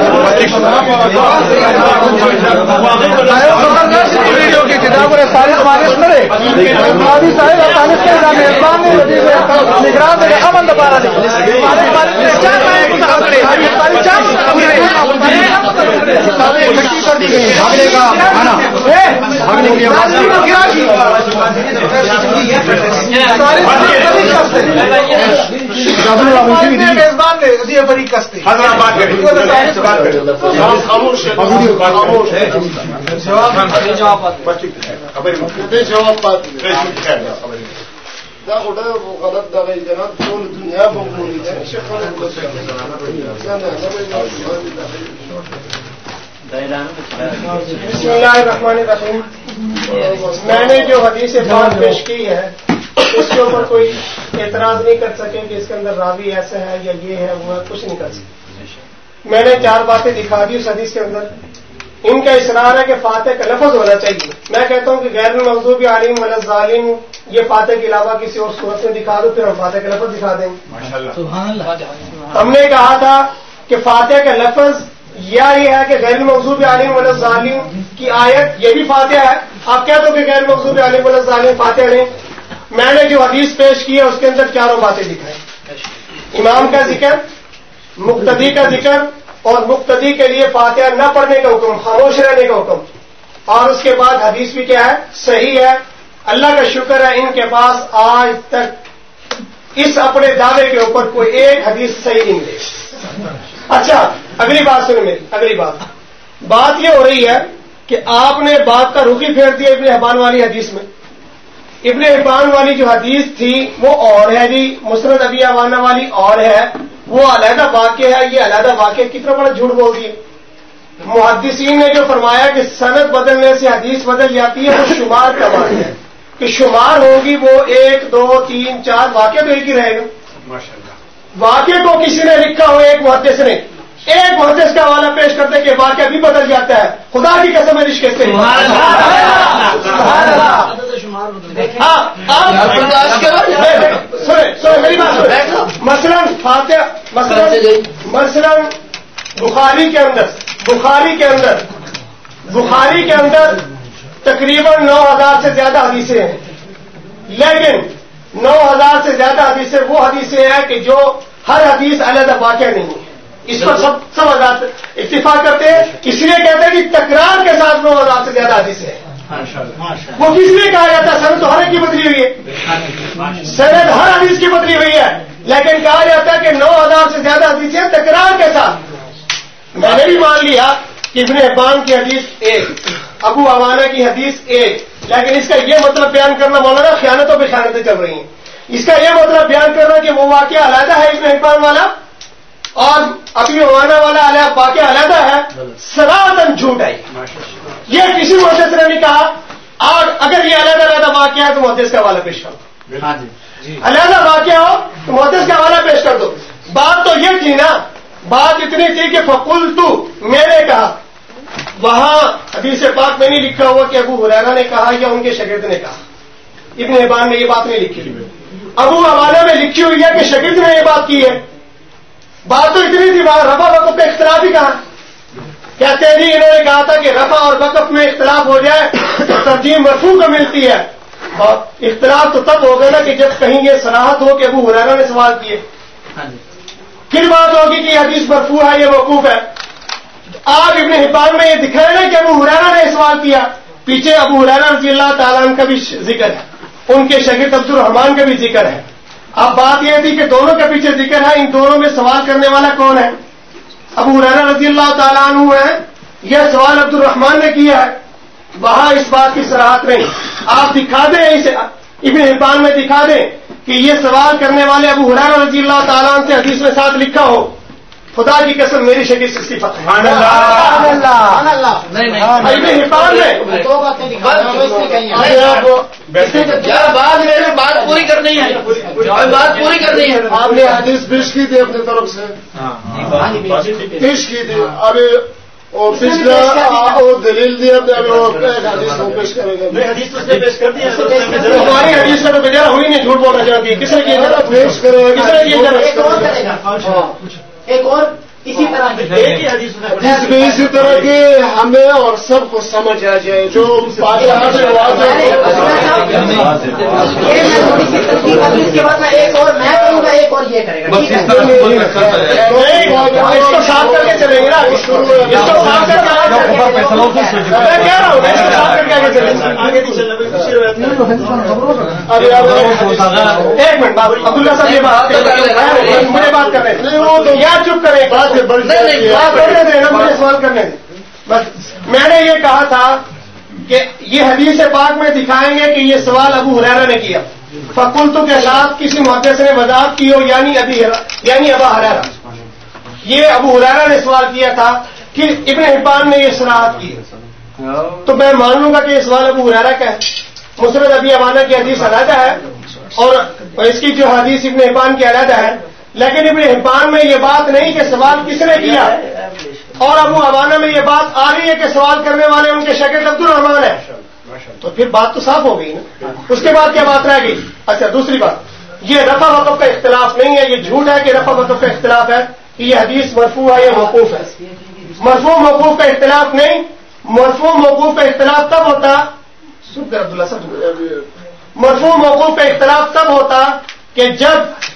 کتابوں سارے مالش کرے قاضی صاحب افغانستان کے نام احسان نگران میں امن دبارہ بھاگنے کا میزبان نے کستے غلط دغه جناب ټول دنیا بسم اللہ الرحمن الرحیم۔ میں نے جو حدیث بات پیش کی ہے اس کے اوپر کوئی اعتراض نہیں کر سکے کہ اس کے اندر راوی ایسا ہے یا یہ ہے وہ ہے کچھ نہیں کر سکے میں نے چار باتیں دکھا دی اس حدیث کے اندر۔ ان کا اصرار ہے کہ فاتح کا لفظ ہونا چاہیے۔ میں کہتا ہوں کہ غیر المحضوب عالم ظالم یہ فاتح کے علاوہ کسی اور صورت میں دکھا دو پھر ہم فاتح کا لفظ دکھا دیں گے۔ ہم نے کہا تھا کہ فاتح کا لفظ یا یہ ہے کہ غیر مقصوب عالم ولا ظالم کی آیت یہ بھی فاتح ہے۔ آپ کہہ دو کہ غیر مقصوب عالم ولا ظالم فاتح نے میں نے جو حدیث پیش کی ہے اس کے اندر چاروں باتیں دکھائی امام کا ذکر، مقتدی کا ذکر اور مقتدی کے لیے فاتحہ نہ پڑھنے کا حکم، خاموش رہنے کا حکم۔ اور اس کے بعد حدیث بھی کیا ہے، صحیح ہے۔ اللہ کا شکر ہے ان کے پاس آج تک اس اپنے دعوے کے اوپر کوئی ایک حدیث صحیح نہیں ملے اچھا اگلی بات سنیں میری، اگلی بات۔ بات یہ ہو رہی ہے کہ آپ نے بات کا رخی پھیر دیا ابن حبان والی حدیث میں۔ ابن حبان والی جو حدیث تھی وہ اور ہے جی مسرت ابی عوانہ والی اور ہے۔ وہ علیحدہ واقع ہے یہ علیحدہ واقع کتنا بڑا جھوٹ بول دیے محدثین نے جو فرمایا کہ صنعت بدلنے سے حدیث بدل جاتی ہے وہ شمار کا بات ہے۔ کہ شمار ہوگی وہ ایک دو تین چار واقع تو ایک ہی رہے گا واقع کو کسی نے لکھا ہو ایک محدث نے۔ ایک محدث کا حوالہ پیش کرتے کہ واقعہ بھی بدل جاتا ہے۔ خدا کی قسم رش کہتے ہیں سنیں سنیں میری بات سنیں مثلا فاتح مثلا مثلا بخاری کے اندر بخاری کے اندر بخاری کے اندر تقریباً نو ہزار سے زیادہ حدیثیں ہیں۔ لیکن نو ہزار سے زیادہ حدیثیں وہ حدیثیں ہیں کہ جو ہر حدیث علیحدہ واقع نہیں ہے۔ اس پر سب سب حضرات اتفاق کرتے ہیں۔ اس لیے کہتے ہیں کہ تکرار کے ساتھ نو ہزار سے زیادہ حدیثیں ہیں۔ وہ کس لیے کہا جاتا ہے؟ سند تو ہر ایک کی بدلی ہوئی ہے۔ سند ہر حدیث کی بدلی ہوئی ہے۔ لیکن کہا جاتا ہے کہ نو ہزار سے زیادہ حدیثیں تکرار کے ساتھ۔ میں نے بھی مان لیا کہ ابن حبان کی حدیث ایک ابو عوانہ کی حدیث ایک۔ لیکن اس کا یہ مطلب بیان کرنا مولانا خیانتوں پہ خیانتیں چل رہی ہیں۔ اس کا یہ مطلب بیان کرنا کہ وہ واقعہ علیحدہ ہے ابن حبان والا۔ اور ابھی عوانہ والا علیہ واقعہ علیحدہ ہے سراتن جھوٹ ہے یہ۔ کسی محدث نے نہیں کہا اور اگر یہ علیحدہ علیحدہ واقعہ ہے تو محدث کا حوالہ پیش کرو علیحدہ واقعہ ہو تو محدث کا حوالہ پیش کر دو۔ بات تو یہ تھی نا بات اتنی تھی کہ فکول تو میں نے کہا۔ وہاں حدیث پاک میں نہیں لکھا ہوا کہ ابو حریرہ نے کہا یا ان کے شگرد نے کہا۔ ابن حبان نے یہ بات نہیں لکھی۔ ابو حوالہ میں لکھی ہوئی ہے کہ شگرد نے یہ بات کی ہے۔ بات تو اتنی تھی وہاں رفا وقف پہ اختلاف ہی کہا کہتے ہیں جی انہوں نے کہا تھا کہ رفا اور وقف میں اختلاف ہو جائے تو ترجیح مرفوع کو ملتی ہے۔ اور اختلاف تو تب ہوگا نا کہ جب کہیں یہ سراہد ہو کہ ابو حرانہ نے سوال کیے۔ پھر بات ہوگی کہ یہ حدیث مرفوع ہے یہ موقوف ہے۔ آپ ابن حبان میں یہ دکھائے نا کہ ابو حرانہ نے سوال کیا۔ پیچھے ابو حرانہ رضی اللہ تعالیٰ کا بھی ذکر ہے۔ ان کے شگرد عبد الرحمان کا بھی ذکر ہے۔ اب بات یہ تھی کہ دونوں کے پیچھے ذکر ہے، ان دونوں میں سوال کرنے والا کون ہے؟ ابو رینا رضی اللہ تعالیٰ عنہ ہے۔ یہ سوال عبد الرحمان نے کیا ہے۔ وہاں اس بات کی سراہت نہیں۔ آپ دکھا دیں اسے، ابن حبان میں دکھا دیں کہ یہ سوال کرنے والے ابو حران رضی اللہ تعالیٰ عنہ سے حدیث میں ساتھ لکھا ہو۔ خدا کی قسم میری شکل سکسٹی فتح میں بات میرے بات پوری کرنی ہے۔ بات پوری کرنی ہے۔ آپ نے حدیث پیش کی تھی اپنی طرف سے۔ پیش کی تھی۔ ابھی دلیل دی ابھی ابھی وہ حدیث کو پیش کرے گا ہماری حدیث سے تو ہوئی نہیں جھوٹ بولنا چاہتی کس نے پیش کرے گا۔ کس نے ایک اور ایک اور اسی طرح کی حدیث بھی اسی طرح کی ہمیں اور سب کو سمجھ آ جائے جو اس کے بعد میں ایک اور میں کروں گا ایک اور یہ کرے گا ٹھیک ہے؟ نہیں اس کو صاف کر کے چلیں گے نا۔ اس کو صاف کر کے میں کہہ رہا ہوں میں اس کو صاف کر کے آگے چلیں۔ گے ابھی ایک منٹ عبداللہ صاحب یہ بات مجھے بات کر رہے ہیں۔ یا چپ کریں۔ بات مجھے سوال کرنے دیں۔ بس میں نے یہ کہا تھا کہ یہ حدیث پاک میں دکھائیں گے کہ یہ سوال ابو حرارہ نے کیا۔ فکلتو کے ساتھ کسی محدث نے وضاحت کی ہو یعنی ابھی یعنی ابا حرارہ یہ ابو حرارہ نے سوال کیا تھا کہ ابن حبان نے یہ سراحت کی۔ تو میں مان لوں گا کہ یہ سوال ابو حرارہ کا ہے۔ مسرت ابھی امانہ کی حدیث علیحدہ ہے اور اس کی جو حدیث ابن حبان کی علیحدہ ہے لیکن ابن حبان میں یہ بات نہیں کہ سوال کس نے کیا؟ اور ابو حوانہ میں یہ بات آ رہی ہے کہ سوال کرنے والے ان کے شکل عبد الرحمان ہے تو پھر بات تو صاف ہو گئی نا۔ اس کے بعد کیا بات رہ گئی؟ اچھا دوسری بات۔ یہ رفع وقف کا اختلاف نہیں ہے، یہ جھوٹ ہے کہ رفع وقف کا اختلاف ہے۔ کہ یہ حدیث مرفوع ہے یا موقوف ہے؟ مرفوع موقوف کا اختلاف نہیں۔ مرفوع موقوف کا اختلاف تب ہوتا۔ سن کر عبداللہ صاحب مرفوع موقوف کا اختلاف تب ہوتا کہ جب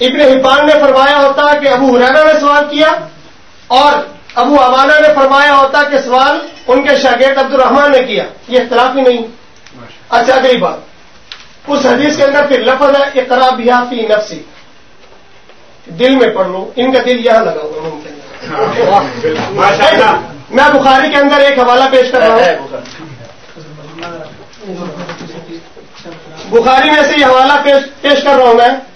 ابن حبان نے فرمایا ہوتا کہ ابو حریرہ نے سوال کیا اور ابو عوانہ نے فرمایا ہوتا کہ سوال ان کے شاگرد عبد الرحمان نے کیا یہ اختلاف ہی نہیں۔ اچھا اگلی بات۔ اس حدیث کے اندر پھر لفظ ہے اقرا بیا فی نفسی۔ دل میں پڑھ لو ان کا دل یہاں لگا ہوا کے اندر میں بخاری کے اندر ایک حوالہ پیش کر رہا ہوں۔ بخاری۔ میں سے یہ حوالہ پیش کر رہا ہوں میں۔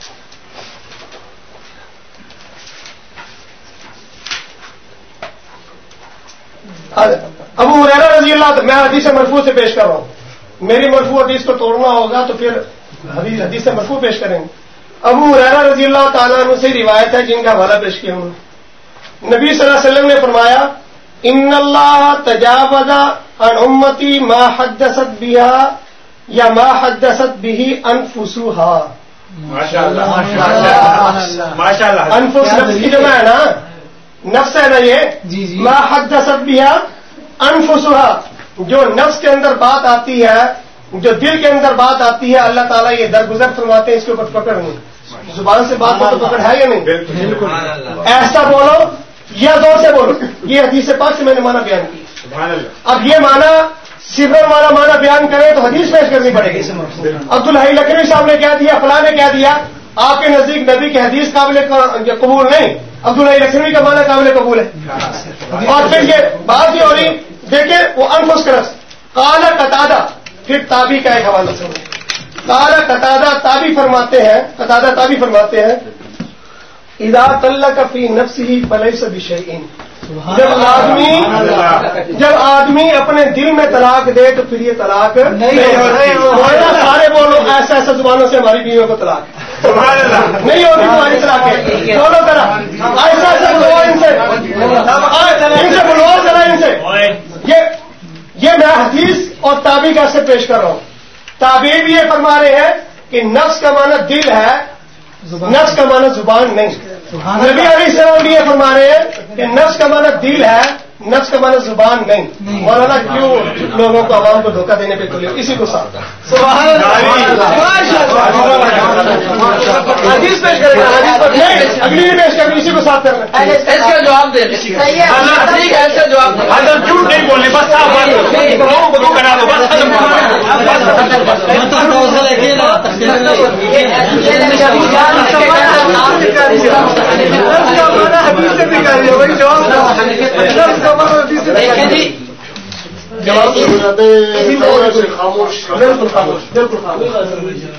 ابو حریرہ رضی اللہ میں حدیث مرفوع سے پیش کر رہا ہوں۔ میری مرفوع حدیث کو توڑنا ہوگا تو پھر حدیث حدیث مرفوع پیش کریں گے۔ ابو حریرہ رضی اللہ تعالیٰ عنہ سے روایت ہے جن کا حوالہ پیش کیا ہوں نبی صلی اللہ علیہ وسلم نے فرمایا ان اللہ تجاوز ان امتی ما حدثت بها یا ما حدثت به انفسها انفس نفس کی جمع ہے نا؟ نفس ہے نا یہ؟ ما حدثت بها؟ انفسها جو نفس کے اندر بات آتی ہے جو دل کے اندر بات آتی ہے اللہ تعالیٰ یہ درگزر فرماتے ہیں اس کے اوپر پکڑ نہیں۔ زبان سے بات تو پکڑ ہے یا نہیں؟ ایسا بولو یا دور سے بولو۔ یہ حدیث پاک سے میں نے مانا بیان کی۔ اب یہ مانا سفر والا مانا بیان کرے تو حدیث پیش کرنی پڑے گی۔ عبد الحی لکھنوی صاحب نے کیا دیا فلاں نے کیا دیا آپ کے نزدیک نبی کی حدیث قابل قبول نہیں۔ عبد الحی لکھنوی کا مانا قابل قبول ہے۔ اور پھر یہ بات یہ ہو رہی دیکھیں وہ انفس کرس کالا قطادہ پھر تابی کا ایک حوالہ سنیں کالا قطادہ تابی فرماتے ہیں قطادہ تابی فرماتے ہیں ادا تلّہ کا فی نفس ہی فلح سے بشین جب آدمی جب آدمی اپنے دل میں طلاق دے تو پھر یہ طلاق نہیں سارے بولو ایسا ایسا زبانوں سے ہماری بیویوں کو طلاق نہیں ہوگی تمہاری طرح کے۔ دونوں طرح ایسا ایسا بلوا ان سے۔ ان سے بلوا ذرا ان سے۔ یہ یہ میں حدیث اور تعبیر کیسے پیش کر رہا ہوں۔ تعبیر بھی یہ فرما رہے ہیں کہ نفس کا معنی دل ہے نفس کا معنی زبان نہیں۔ نبی علیہ السلام بھی یہ فرما رہے ہیں کہ نفس کا معنی دل ہے نفس کا معنی زبان نہیں۔ مولانا کیوں لوگوں کو عوام کو دھوکہ دینے پہ تلے اسی کو ساتھ؟ اگلی پیش کر اسی کو ساتھ کرنا اس کا جواب دے۔ ٹھیک ہے ایسا جواب دے۔ اگر جھوٹ نہیں بولنے بس صاف بات کرو لوگوں کو دھوکہ نہ دو بس ختم دیکھیں جی خاموش بالکل خاموش بالکل خاموش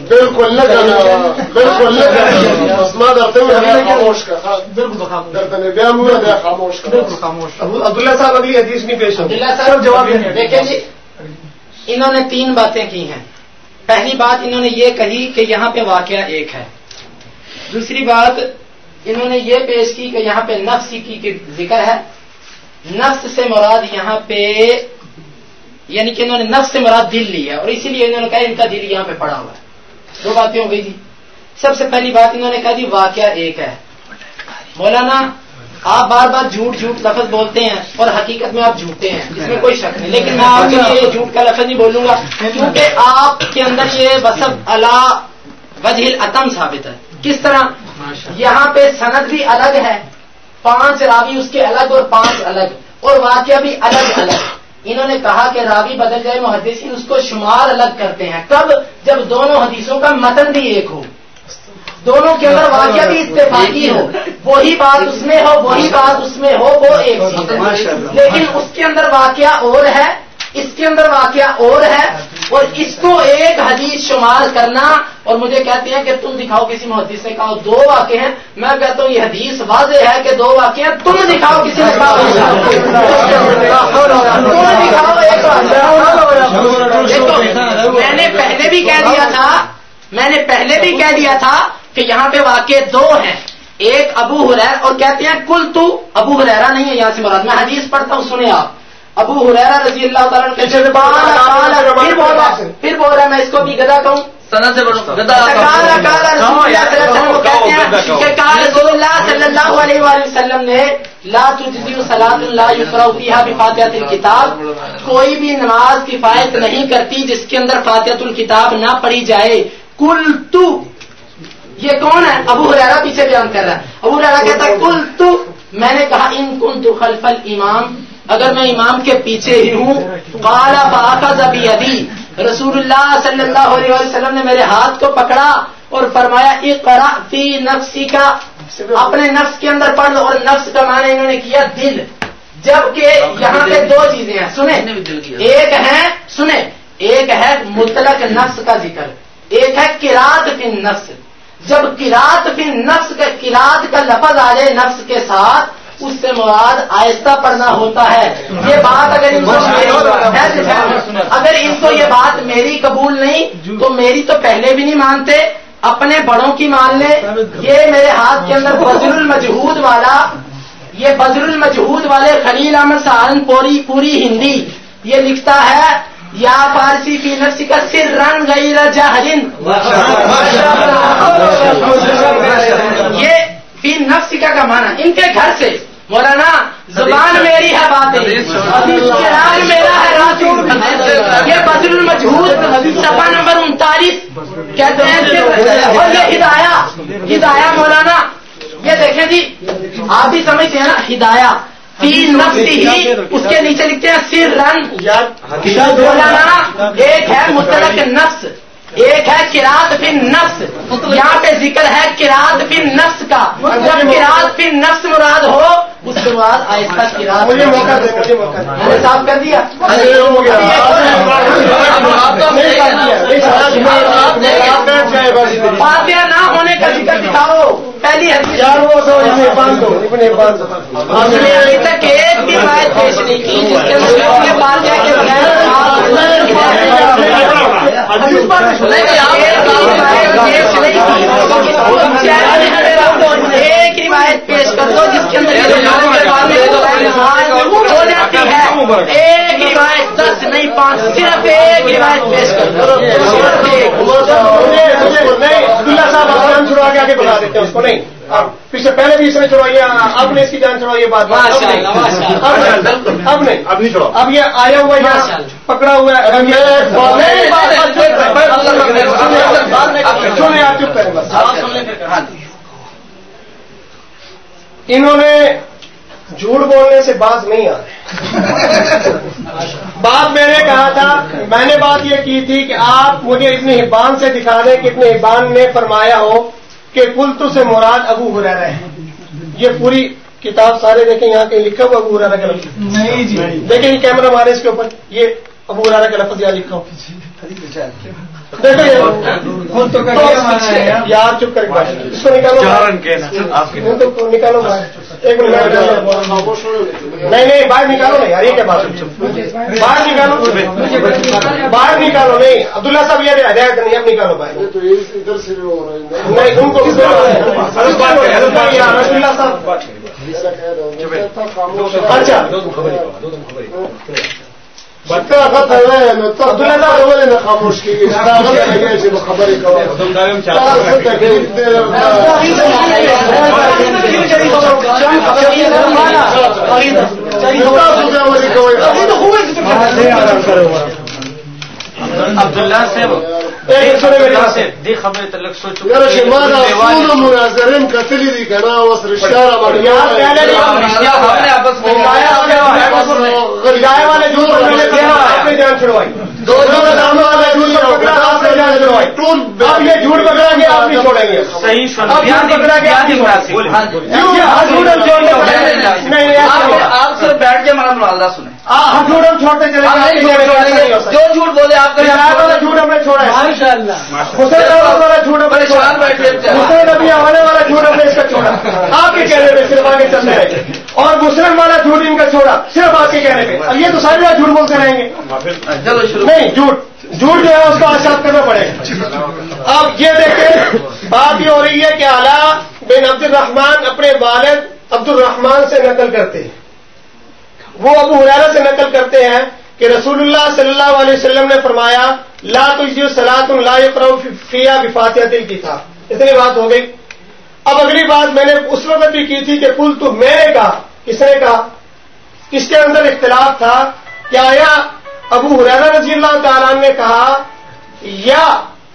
بالکل نہ کرنا بالکل نہ کرنا اسما درتے ہوئے خاموش کا بالکل خاموش درتے بیان ہوا دیا خاموش کا بالکل خاموش عبداللہ صاحب اگلی حدیث نہیں پیش عبداللہ صاحب جواب۔ دیکھیں جی انہوں نے تین باتیں کی ہیں پہلی بات انہوں نے یہ کہی کہ یہاں پہ واقعہ ایک ہے دوسری بات انہوں نے یہ پیش کی کہ یہاں پہ نفس کی کی ذکر ہے نفس سے مراد یہاں پہ یعنی کہ انہوں نے نفس سے مراد دل لی ہے اور اسی لیے انہوں نے کہا ان کا دل یہاں پہ پڑا ہوا ہے۔ دو باتیں ہو گئی جی سب سے پہلی بات انہوں نے کہا جی واقعہ ایک ہے۔ مولانا، آپ بار بار جھوٹ جھوٹ لفظ بولتے ہیں اور حقیقت میں آپ جھوٹے ہیں، اس میں کوئی شک نہیں۔ لیکن میں آپ کے لیے یہ جھوٹ کا لفظ نہیں بولوں گا، کیونکہ آپ کے اندر یہ وسب اللہ وجہ العتم ثابت ہے۔ کس طرح؟ یہاں پہ سند بھی الگ ہے۔ پانچ راوی اس کے الگ اور پانچ الگ. اور واقعہ بھی الگ الگ. انہوں نے کہا کہ راوی بدل جائے محدثین اس کو شمار الگ کرتے ہیں. کب؟ جب دونوں حدیثوں کا متن بھی ایک ہو. دونوں کے اندر واقعہ بھی اتفاقی ہو. وہی بات اس میں ہو وہی بات اس میں ہو وہ ایک لیکن اس کے اندر واقعہ اور ہے اس کے اندر واقعہ اور ہے اور اس کو ایک حدیث شمار کرنا اور مجھے کہتے ہیں کہ تم دکھاؤ کسی محدث نے کہا دو واقع ہیں میں کہتا ہوں یہ حدیث واضح ہے کہ دو واقع ہیں تم دکھاؤ کسی نے کہا تم دکھاؤ میں نے پہلے بھی کہہ دیا تھا، میں نے پہلے بھی کہہ دیا تھا کہ یہاں پہ واقع دو ہیں۔ ایک ابو حریر اور کہتے ہیں کل تو ابو حریرا نہیں ہے یہاں سے مراد، میں حدیث پڑھتا ہوں، سنیں آپ۔ ابو حریرا رضی اللہ تعالیٰ عنہ کہتے ہیں، قال- قال- پھر بول رہا میں اس کو بھی گدا کہوں؟ سند سے رسول اللہ صلی اللہ علیہ وسلم نے لا تجزی صلاۃ لا بفاتحۃ الکتاب کوئی بھی نماز کفایت نہیں کرتی جس کے اندر فاتحۃ الکتاب نہ پڑھی جائے۔ کل تو یہ کون ہے؟ ابو ہریرا پیچھے بیان کر رہا ہے۔ ابو ہریرا کہتا ہے کل تو میں نے کہا ان کن تو خلف الامام اگر میں امام کے پیچھے ہی ہوں کالا باخذ ابی ابی رسول اللہ صلی اللہ علیہ وسلم نے میرے ہاتھ کو پکڑا اور فرمایا اقرا فی نفسی کا اپنے نفس کے اندر پڑھ لو اور نفس کا معنی انہوں نے کیا دل. جبکہ یہاں پہ دو چیزیں ہیں سنیں. ایک ہے سنیں. ایک ہے مطلق نفس کا ذکر. ایک ہے کراط فی نفس جب کراط فی نفس کا کراط کا لفظ آ جائے نفس کے ساتھ اس سے مراد آہستہ پڑھنا ہوتا ہے۔ یہ بات اگر ان کو اگر ان کو یہ بات میری قبول نہیں تو میری تو پہلے بھی نہیں مانتے اپنے بڑوں کی مان لیں۔ یہ میرے ہاتھ کے اندر بزر المجہود والا یہ بزر المجہود والے خلیل احمد سہارن پوری پوری ہندی۔ یہ لکھتا ہے یا فارسی فی نفسی کا سر رنگ گئی جاہرین یہ فی نفسی کا کا مانا ان کے گھر سے۔ مولانا زبان میری ہے باتیں۔ میرا ہے راسول یہ بدر المجہود سفا نمبر انتالیس۔ کہتے ہیں اور یہ ہدایا ہدایا مولانا یہ دیکھیں جی۔ آپ بھی سمجھتے ہیں نا ہدایا فی نفسی ہی اس کے نیچے لکھتے ہیں سر رنگ مولانا ایک ہے مطلق نفس۔ ایک ہے کراط فی نفس یہاں پہ ذکر ہے کراط فی نفس کا۔ جب کراط فی نفس مراد ہو اس کے بعد آہستہ کراط مجھے موقع دے مجھے موقع دے میں نے صاف کر دیا؟ فاتحہ نہ ہونے کا ذکر دکھاؤ۔ پہلی ابھی تک ایک بھی بات پیش نہیں کی جس کے فاتحہ کے بغیر نہیں دو جس کے اندر ہو جاتی ہے۔ ایک روایت دس نہیں پانچ صرف ایک روایت پیش کر دو۔ صرف ایک۔ نہیں عبداللہ صاحب آپ جان چھڑوا کے آگے بتا دیتے ہیں اس کو نہیں۔ اب پیچھے پہلے بھی اس نے چھڑوائی اب نے اس کی جان چھڑوائی بات۔ اب نہیں۔ اب نہیں چھوڑا اب یہ آیا ہوا یہاں۔ پکڑا ہوا ہے۔ سنیں آپ چپ کریں بس انہوں نے جھوٹ بولنے سے باز نہیں آ رہے بات میں نے کہا تھا میں نے بات یہ کی تھی کہ آپ مجھے اتنے حبان سے دکھا دیں کہ اتنے حبان نے فرمایا ہو کہ کلتو سے مراد ابو ہو ہے۔ یہ پوری کتاب سارے دیکھیں یہاں کہیں لکھا ہوا ابو ہرارا کا لفظ۔ نہیں جی۔ دیکھیں یہ کیمرہ مارے اس کے اوپر یہ ابو ہرارا کا لفظ یہاں لکھا ہو یار چپ کر اس کو نکالو نہیں تو نکالو باہر ایک منٹ نہیں نہیں باہر نکالو نہیں یار یہ کیا بات ہے باہر نکالو۔ باہر نکالو نہیں عبداللہ صاحب یہ ہدایت نہیں اب نکالو باہر تو یہ ادھر سے بھی ہو رہا ان کو عبداللہ صاحب اچھا مناظرین یار پہلے والے چھڑوائی دو والے جھوٹ پکڑا آپ نے یہ جھوٹ پکڑا گیا آپ نہیں چھوڑیں گے۔ صحیح پکڑا گیا آپ نہیں چھوڑیں گے۔ کیوں ہر جھوٹ ہم چھوڑنے والے نہیں نہیں ایسا نہیں ہوگا۔ آپ سے بیٹھ کے ہمارا معاملہ سنیں ہم جھوٹ ہم چھوڑتے چلے گئے۔ گے جو جھوٹ بولے آپ کا جھوٹ ہم نے چھوڑا حسین والا جھوٹ ہم نے۔ چھوڑا حسین ابھی آنے والا جھوٹ ہم نے اس کا چھوڑا۔ آپ کے کہنے پہ صرف آگے چلتے رہے اور مسلم والا جھوٹ ان کا چھوڑا۔ صرف آپ کے کہنے پہ اب یہ تو سارے جھوٹ بولتے رہیں گے۔ شروع۔ نہیں جھوٹ۔ جھوٹ جو ہے اس کو آشاد کرنا پڑے گا۔ اب یہ دیکھیں، بات یہ ہو رہی ہے کہ اعلیٰ بن عبد الرحمان اپنے والد عبد الرحمان سے نقل کرتے ہیں۔ وہ ابو حرارہ سے نقل کرتے ہیں کہ رسول اللہ صلی اللہ علیہ وسلم نے فرمایا، لا تجزی سلاط لا یقرأ فیہ بفاتحۃ الکتاب اتنی بات ہو گئی۔ اب اگلی بات میں نے اس وقت بھی کی تھی کہ کل تو میں نے کہا، کس نے کہا؟ اس کے اندر اختلاف تھا۔ کہ آیا ابو حرارہ رضی اللہ تعالیٰ نے کہا یا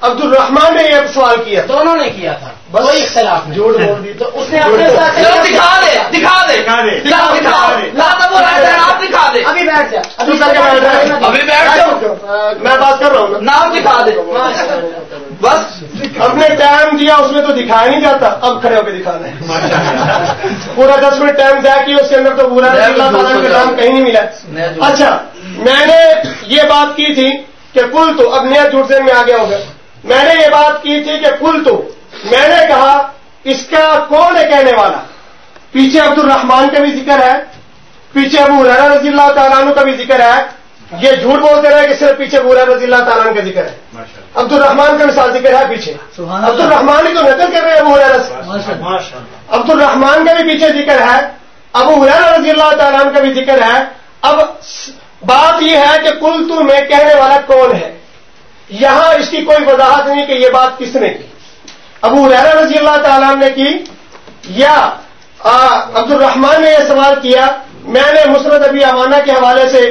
عبد الرحمان نے یہ سوال کیا. دونوں نے کیا تھا. کوئی اختلاف نہیں. جھوٹ بول دی تو اس نے اپنے ساتھ دکھا دے دکھا دے. دکھا دے. دکھا لا تو وہ رہتا ہے آپ دکھا دے. ابھی بیٹھ جا. ابھی کر کے بیٹھ ہے۔ ابھی بیٹھ جاؤ میں بات کر رہا ہوں نا؟ نام دکھا دے. بس ہم نے ٹائم دیا اس میں تو دکھایا نہیں جاتا. اب کھڑے ہو کے دکھانا ہے پورا دس منٹ ٹائم ضائع کیا اس کے اندر تو پورا اللہ تعالیٰ کا نام کہیں نہیں ملا. اچھا. میں نے یہ بات کی تھی کہ کل تو اب نیا جھوٹ سے میں ہو گیا میں نے یہ بات کی تھی کہ کل تو۔ میں نے کہا اس کا کون ہے کہنے والا؟ پیچھے عبد الرحمان کا بھی ذکر ہے پیچھے ابو حرارہ رضی اللہ تعالیٰ عنہ کا بھی ذکر ہے۔ یہ جھوٹ بولتے رہے کہ صرف پیچھے ابو رضی اللہ تعالیٰ عنہ کا ذکر ہے۔ عبد الرحمان کا مثال ذکر ہے پیچھے۔ عبد الرحمان ہی تو نقل کر رہے ہیں ابو حرارہ سے۔ عبد الرحمان کا بھی پیچھے ذکر ہے ابو حرارہ رضی اللہ تعالیٰ عنہ کا بھی ذکر ہے۔ اب بات یہ ہے کہ کل تو میں کہنے والا کون ہے؟ یہاں اس کی کوئی وضاحت نہیں کہ یہ بات کس نے کی۔ ابو حرارہ رضی اللہ تعالیٰ نے کی، یا عبد الرحمان نے یہ سوال کیا۔ میں نے مسرت ابی امانہ کے حوالے سے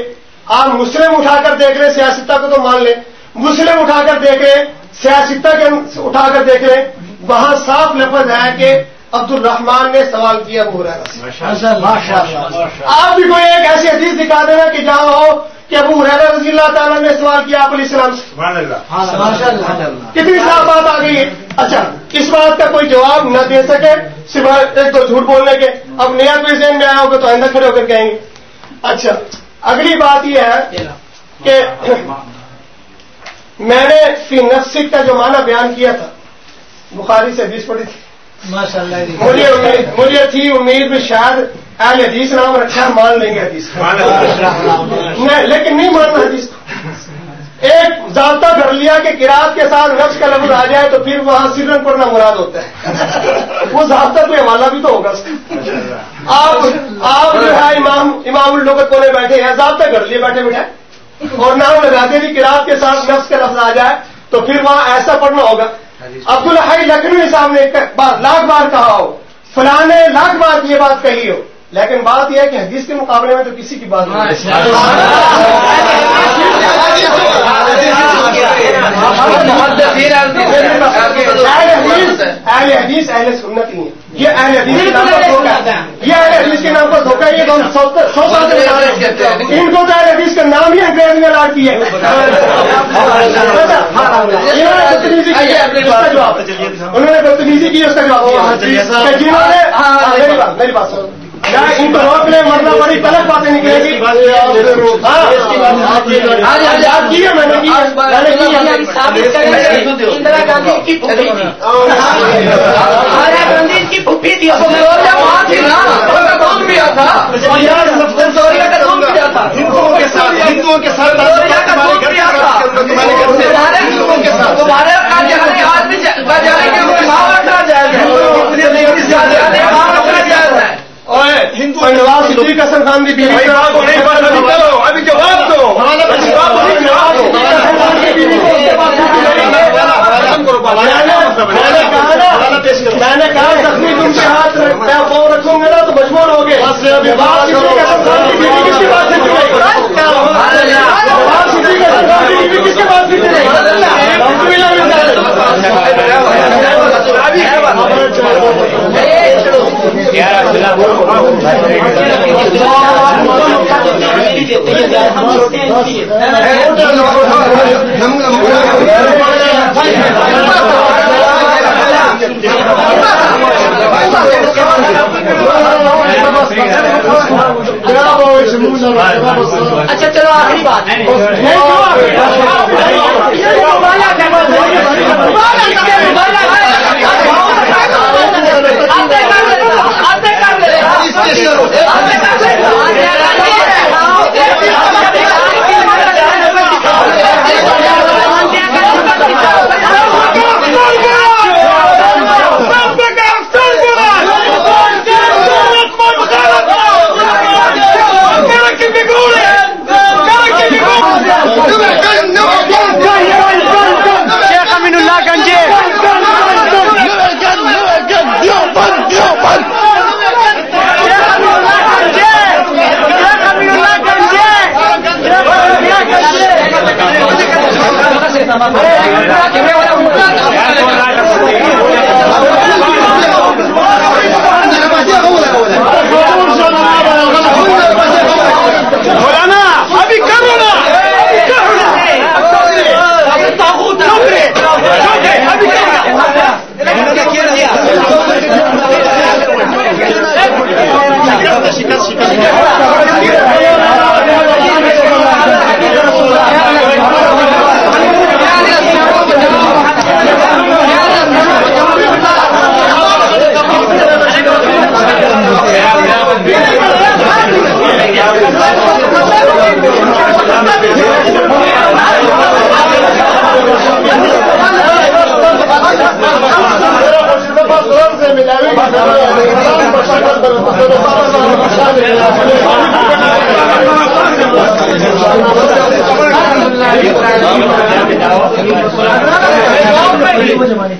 آپ مسلم اٹھا کر دیکھ رہے سیاستہ کو تو مان لیں۔ مسلم اٹھا کر دیکھ رہے سیاستہ کے اٹھا کر دیکھ رہے وہاں صاف لفظ ہے کہ عبد الرحمان نے سوال کیا ابو حریرہ سے۔ آپ بھی کوئی ایک ایسی حدیث دکھا دینا کہ جہاں ہو کہ ابو حریرہ رضی اللہ تعالیٰ نے سوال کیا آپ علیہ السلام سے۔ کتنی صاف بات آ گئی؟ ہے اچھا اس بات کا کوئی جواب نہ دے سکے سوائے ایک تو جھوٹ بولنے کے۔ اب نیا کوئی ذہن میں آیا ہوگا تو آئندہ کھڑے ہو کر کہیں گے۔ اچھا اگلی بات یہ ہے کہ میں نے فی نفسک کا جو معنی بیان کیا تھا بخاری سے حدیث پڑھی تھی۔ مجھے امید مجھے تھی امید میں شاید اہل حدیث نام رکھا ہے مان لیں گے حدیث نہیں لیکن نہیں ماننا حدیث ایک ضابطہ کر لیا کہ کراط کے ساتھ نفس کا لفظ آ جائے تو پھر وہاں سرن پڑھنا مراد ہوتا ہے۔ وہ ضابطہ کوئی حوالہ بھی تو ہوگا۔ آپ آپ جو ہے امام امام الوقت کونے بیٹھے ہیں ضابطہ کر لیے بیٹھے بیٹھے۔ اور نام لگاتے بھی کراط کے ساتھ نفس کا لفظ آ جائے تو پھر وہاں ایسا پڑھنا ہوگا۔ عبد الحائی لکھنوی صاحب نے لاکھ بار کہا ہو فلاں لاکھ بار یہ بات کہی ہو لیکن بات یہ ہے کہ حدیث کے مقابلے میں تو کسی کی بات نہیں۔ اہل حدیث اہل سنت ہی ہے یہ اہل حدیث کے نام پر دھوکہ یہ اہل حدیث کے نام پر دھوکہ یہ سو سال سے ان کو تو اہل حدیث کا نام ہی انگریز نے لاٹ کی ہے انہوں نے بدتمیزی کی اس کا جواب دیا جنہوں نے میری بات سن ان کو روک لیں ورنہ بڑی غلط باتیں نکلے گی آپ کی میں نے اندرا گاندھی کی پھوپھی تھی۔ سارا گاندھی کی پھوپھی تھی۔ وہاں تھی نا کون بھی تھا تھا ہندوؤں کے ساتھ تمہارے ماں رکھنا جائز ہے ہندو نواز صدیق حسن خان کی بیوی ابھی جواب دو میں نے کہا زخمی تم کے ہاتھ میں پاؤں رکھوں گے نا تو مجبور ہو گئے کس کے کس کے بعد اچھا چلو آخری بات شیخ امین اللہ گنجے مولانا ابھی کرو نا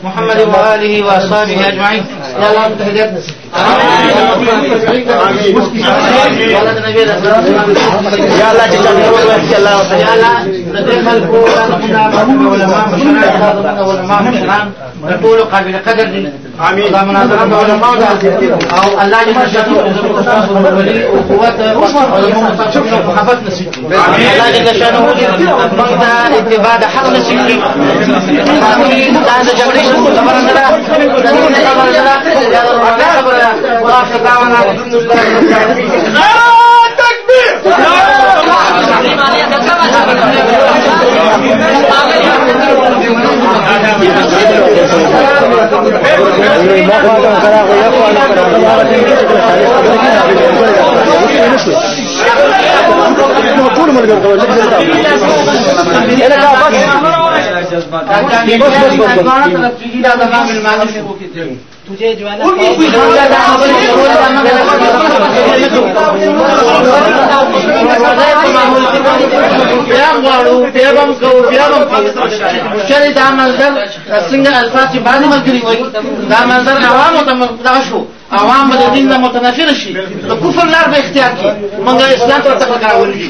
محمد وآله وأصحابه أجمعين يا الله أنت یا اللہ جل جلالہ يا الله نقول قابل قدر دي الله مناظرة علماء او الله جل شانه وقوات ومحبت نسيت الله جل شانه من اتباع حق نسيت هذا جبريل خبر الله خبر الله يا الله خبر الله واخر دعوانا الحمد لله رب العالمين طول ما نقدر تجھے جو ہے دا منظر څنګه الفاظ چې باندې ملګری وي دا منظر عوامو ته دغه شو عوام به د دین نه متنفر شي د کفر لار به اختیار کړي موږ اسلام ته تکل کراولي شي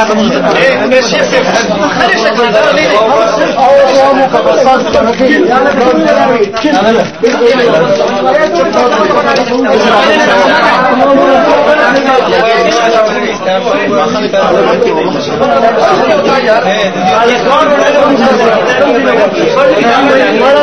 قبول کر ہمارا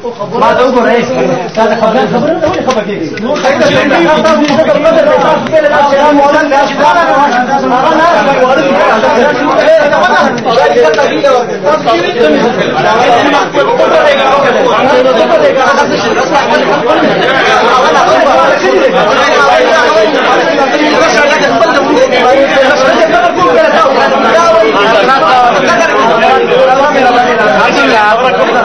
خبر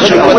شکر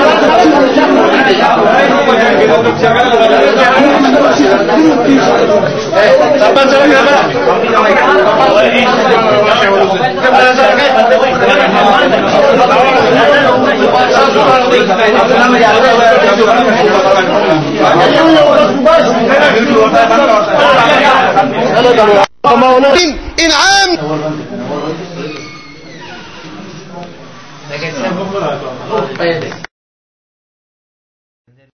انعام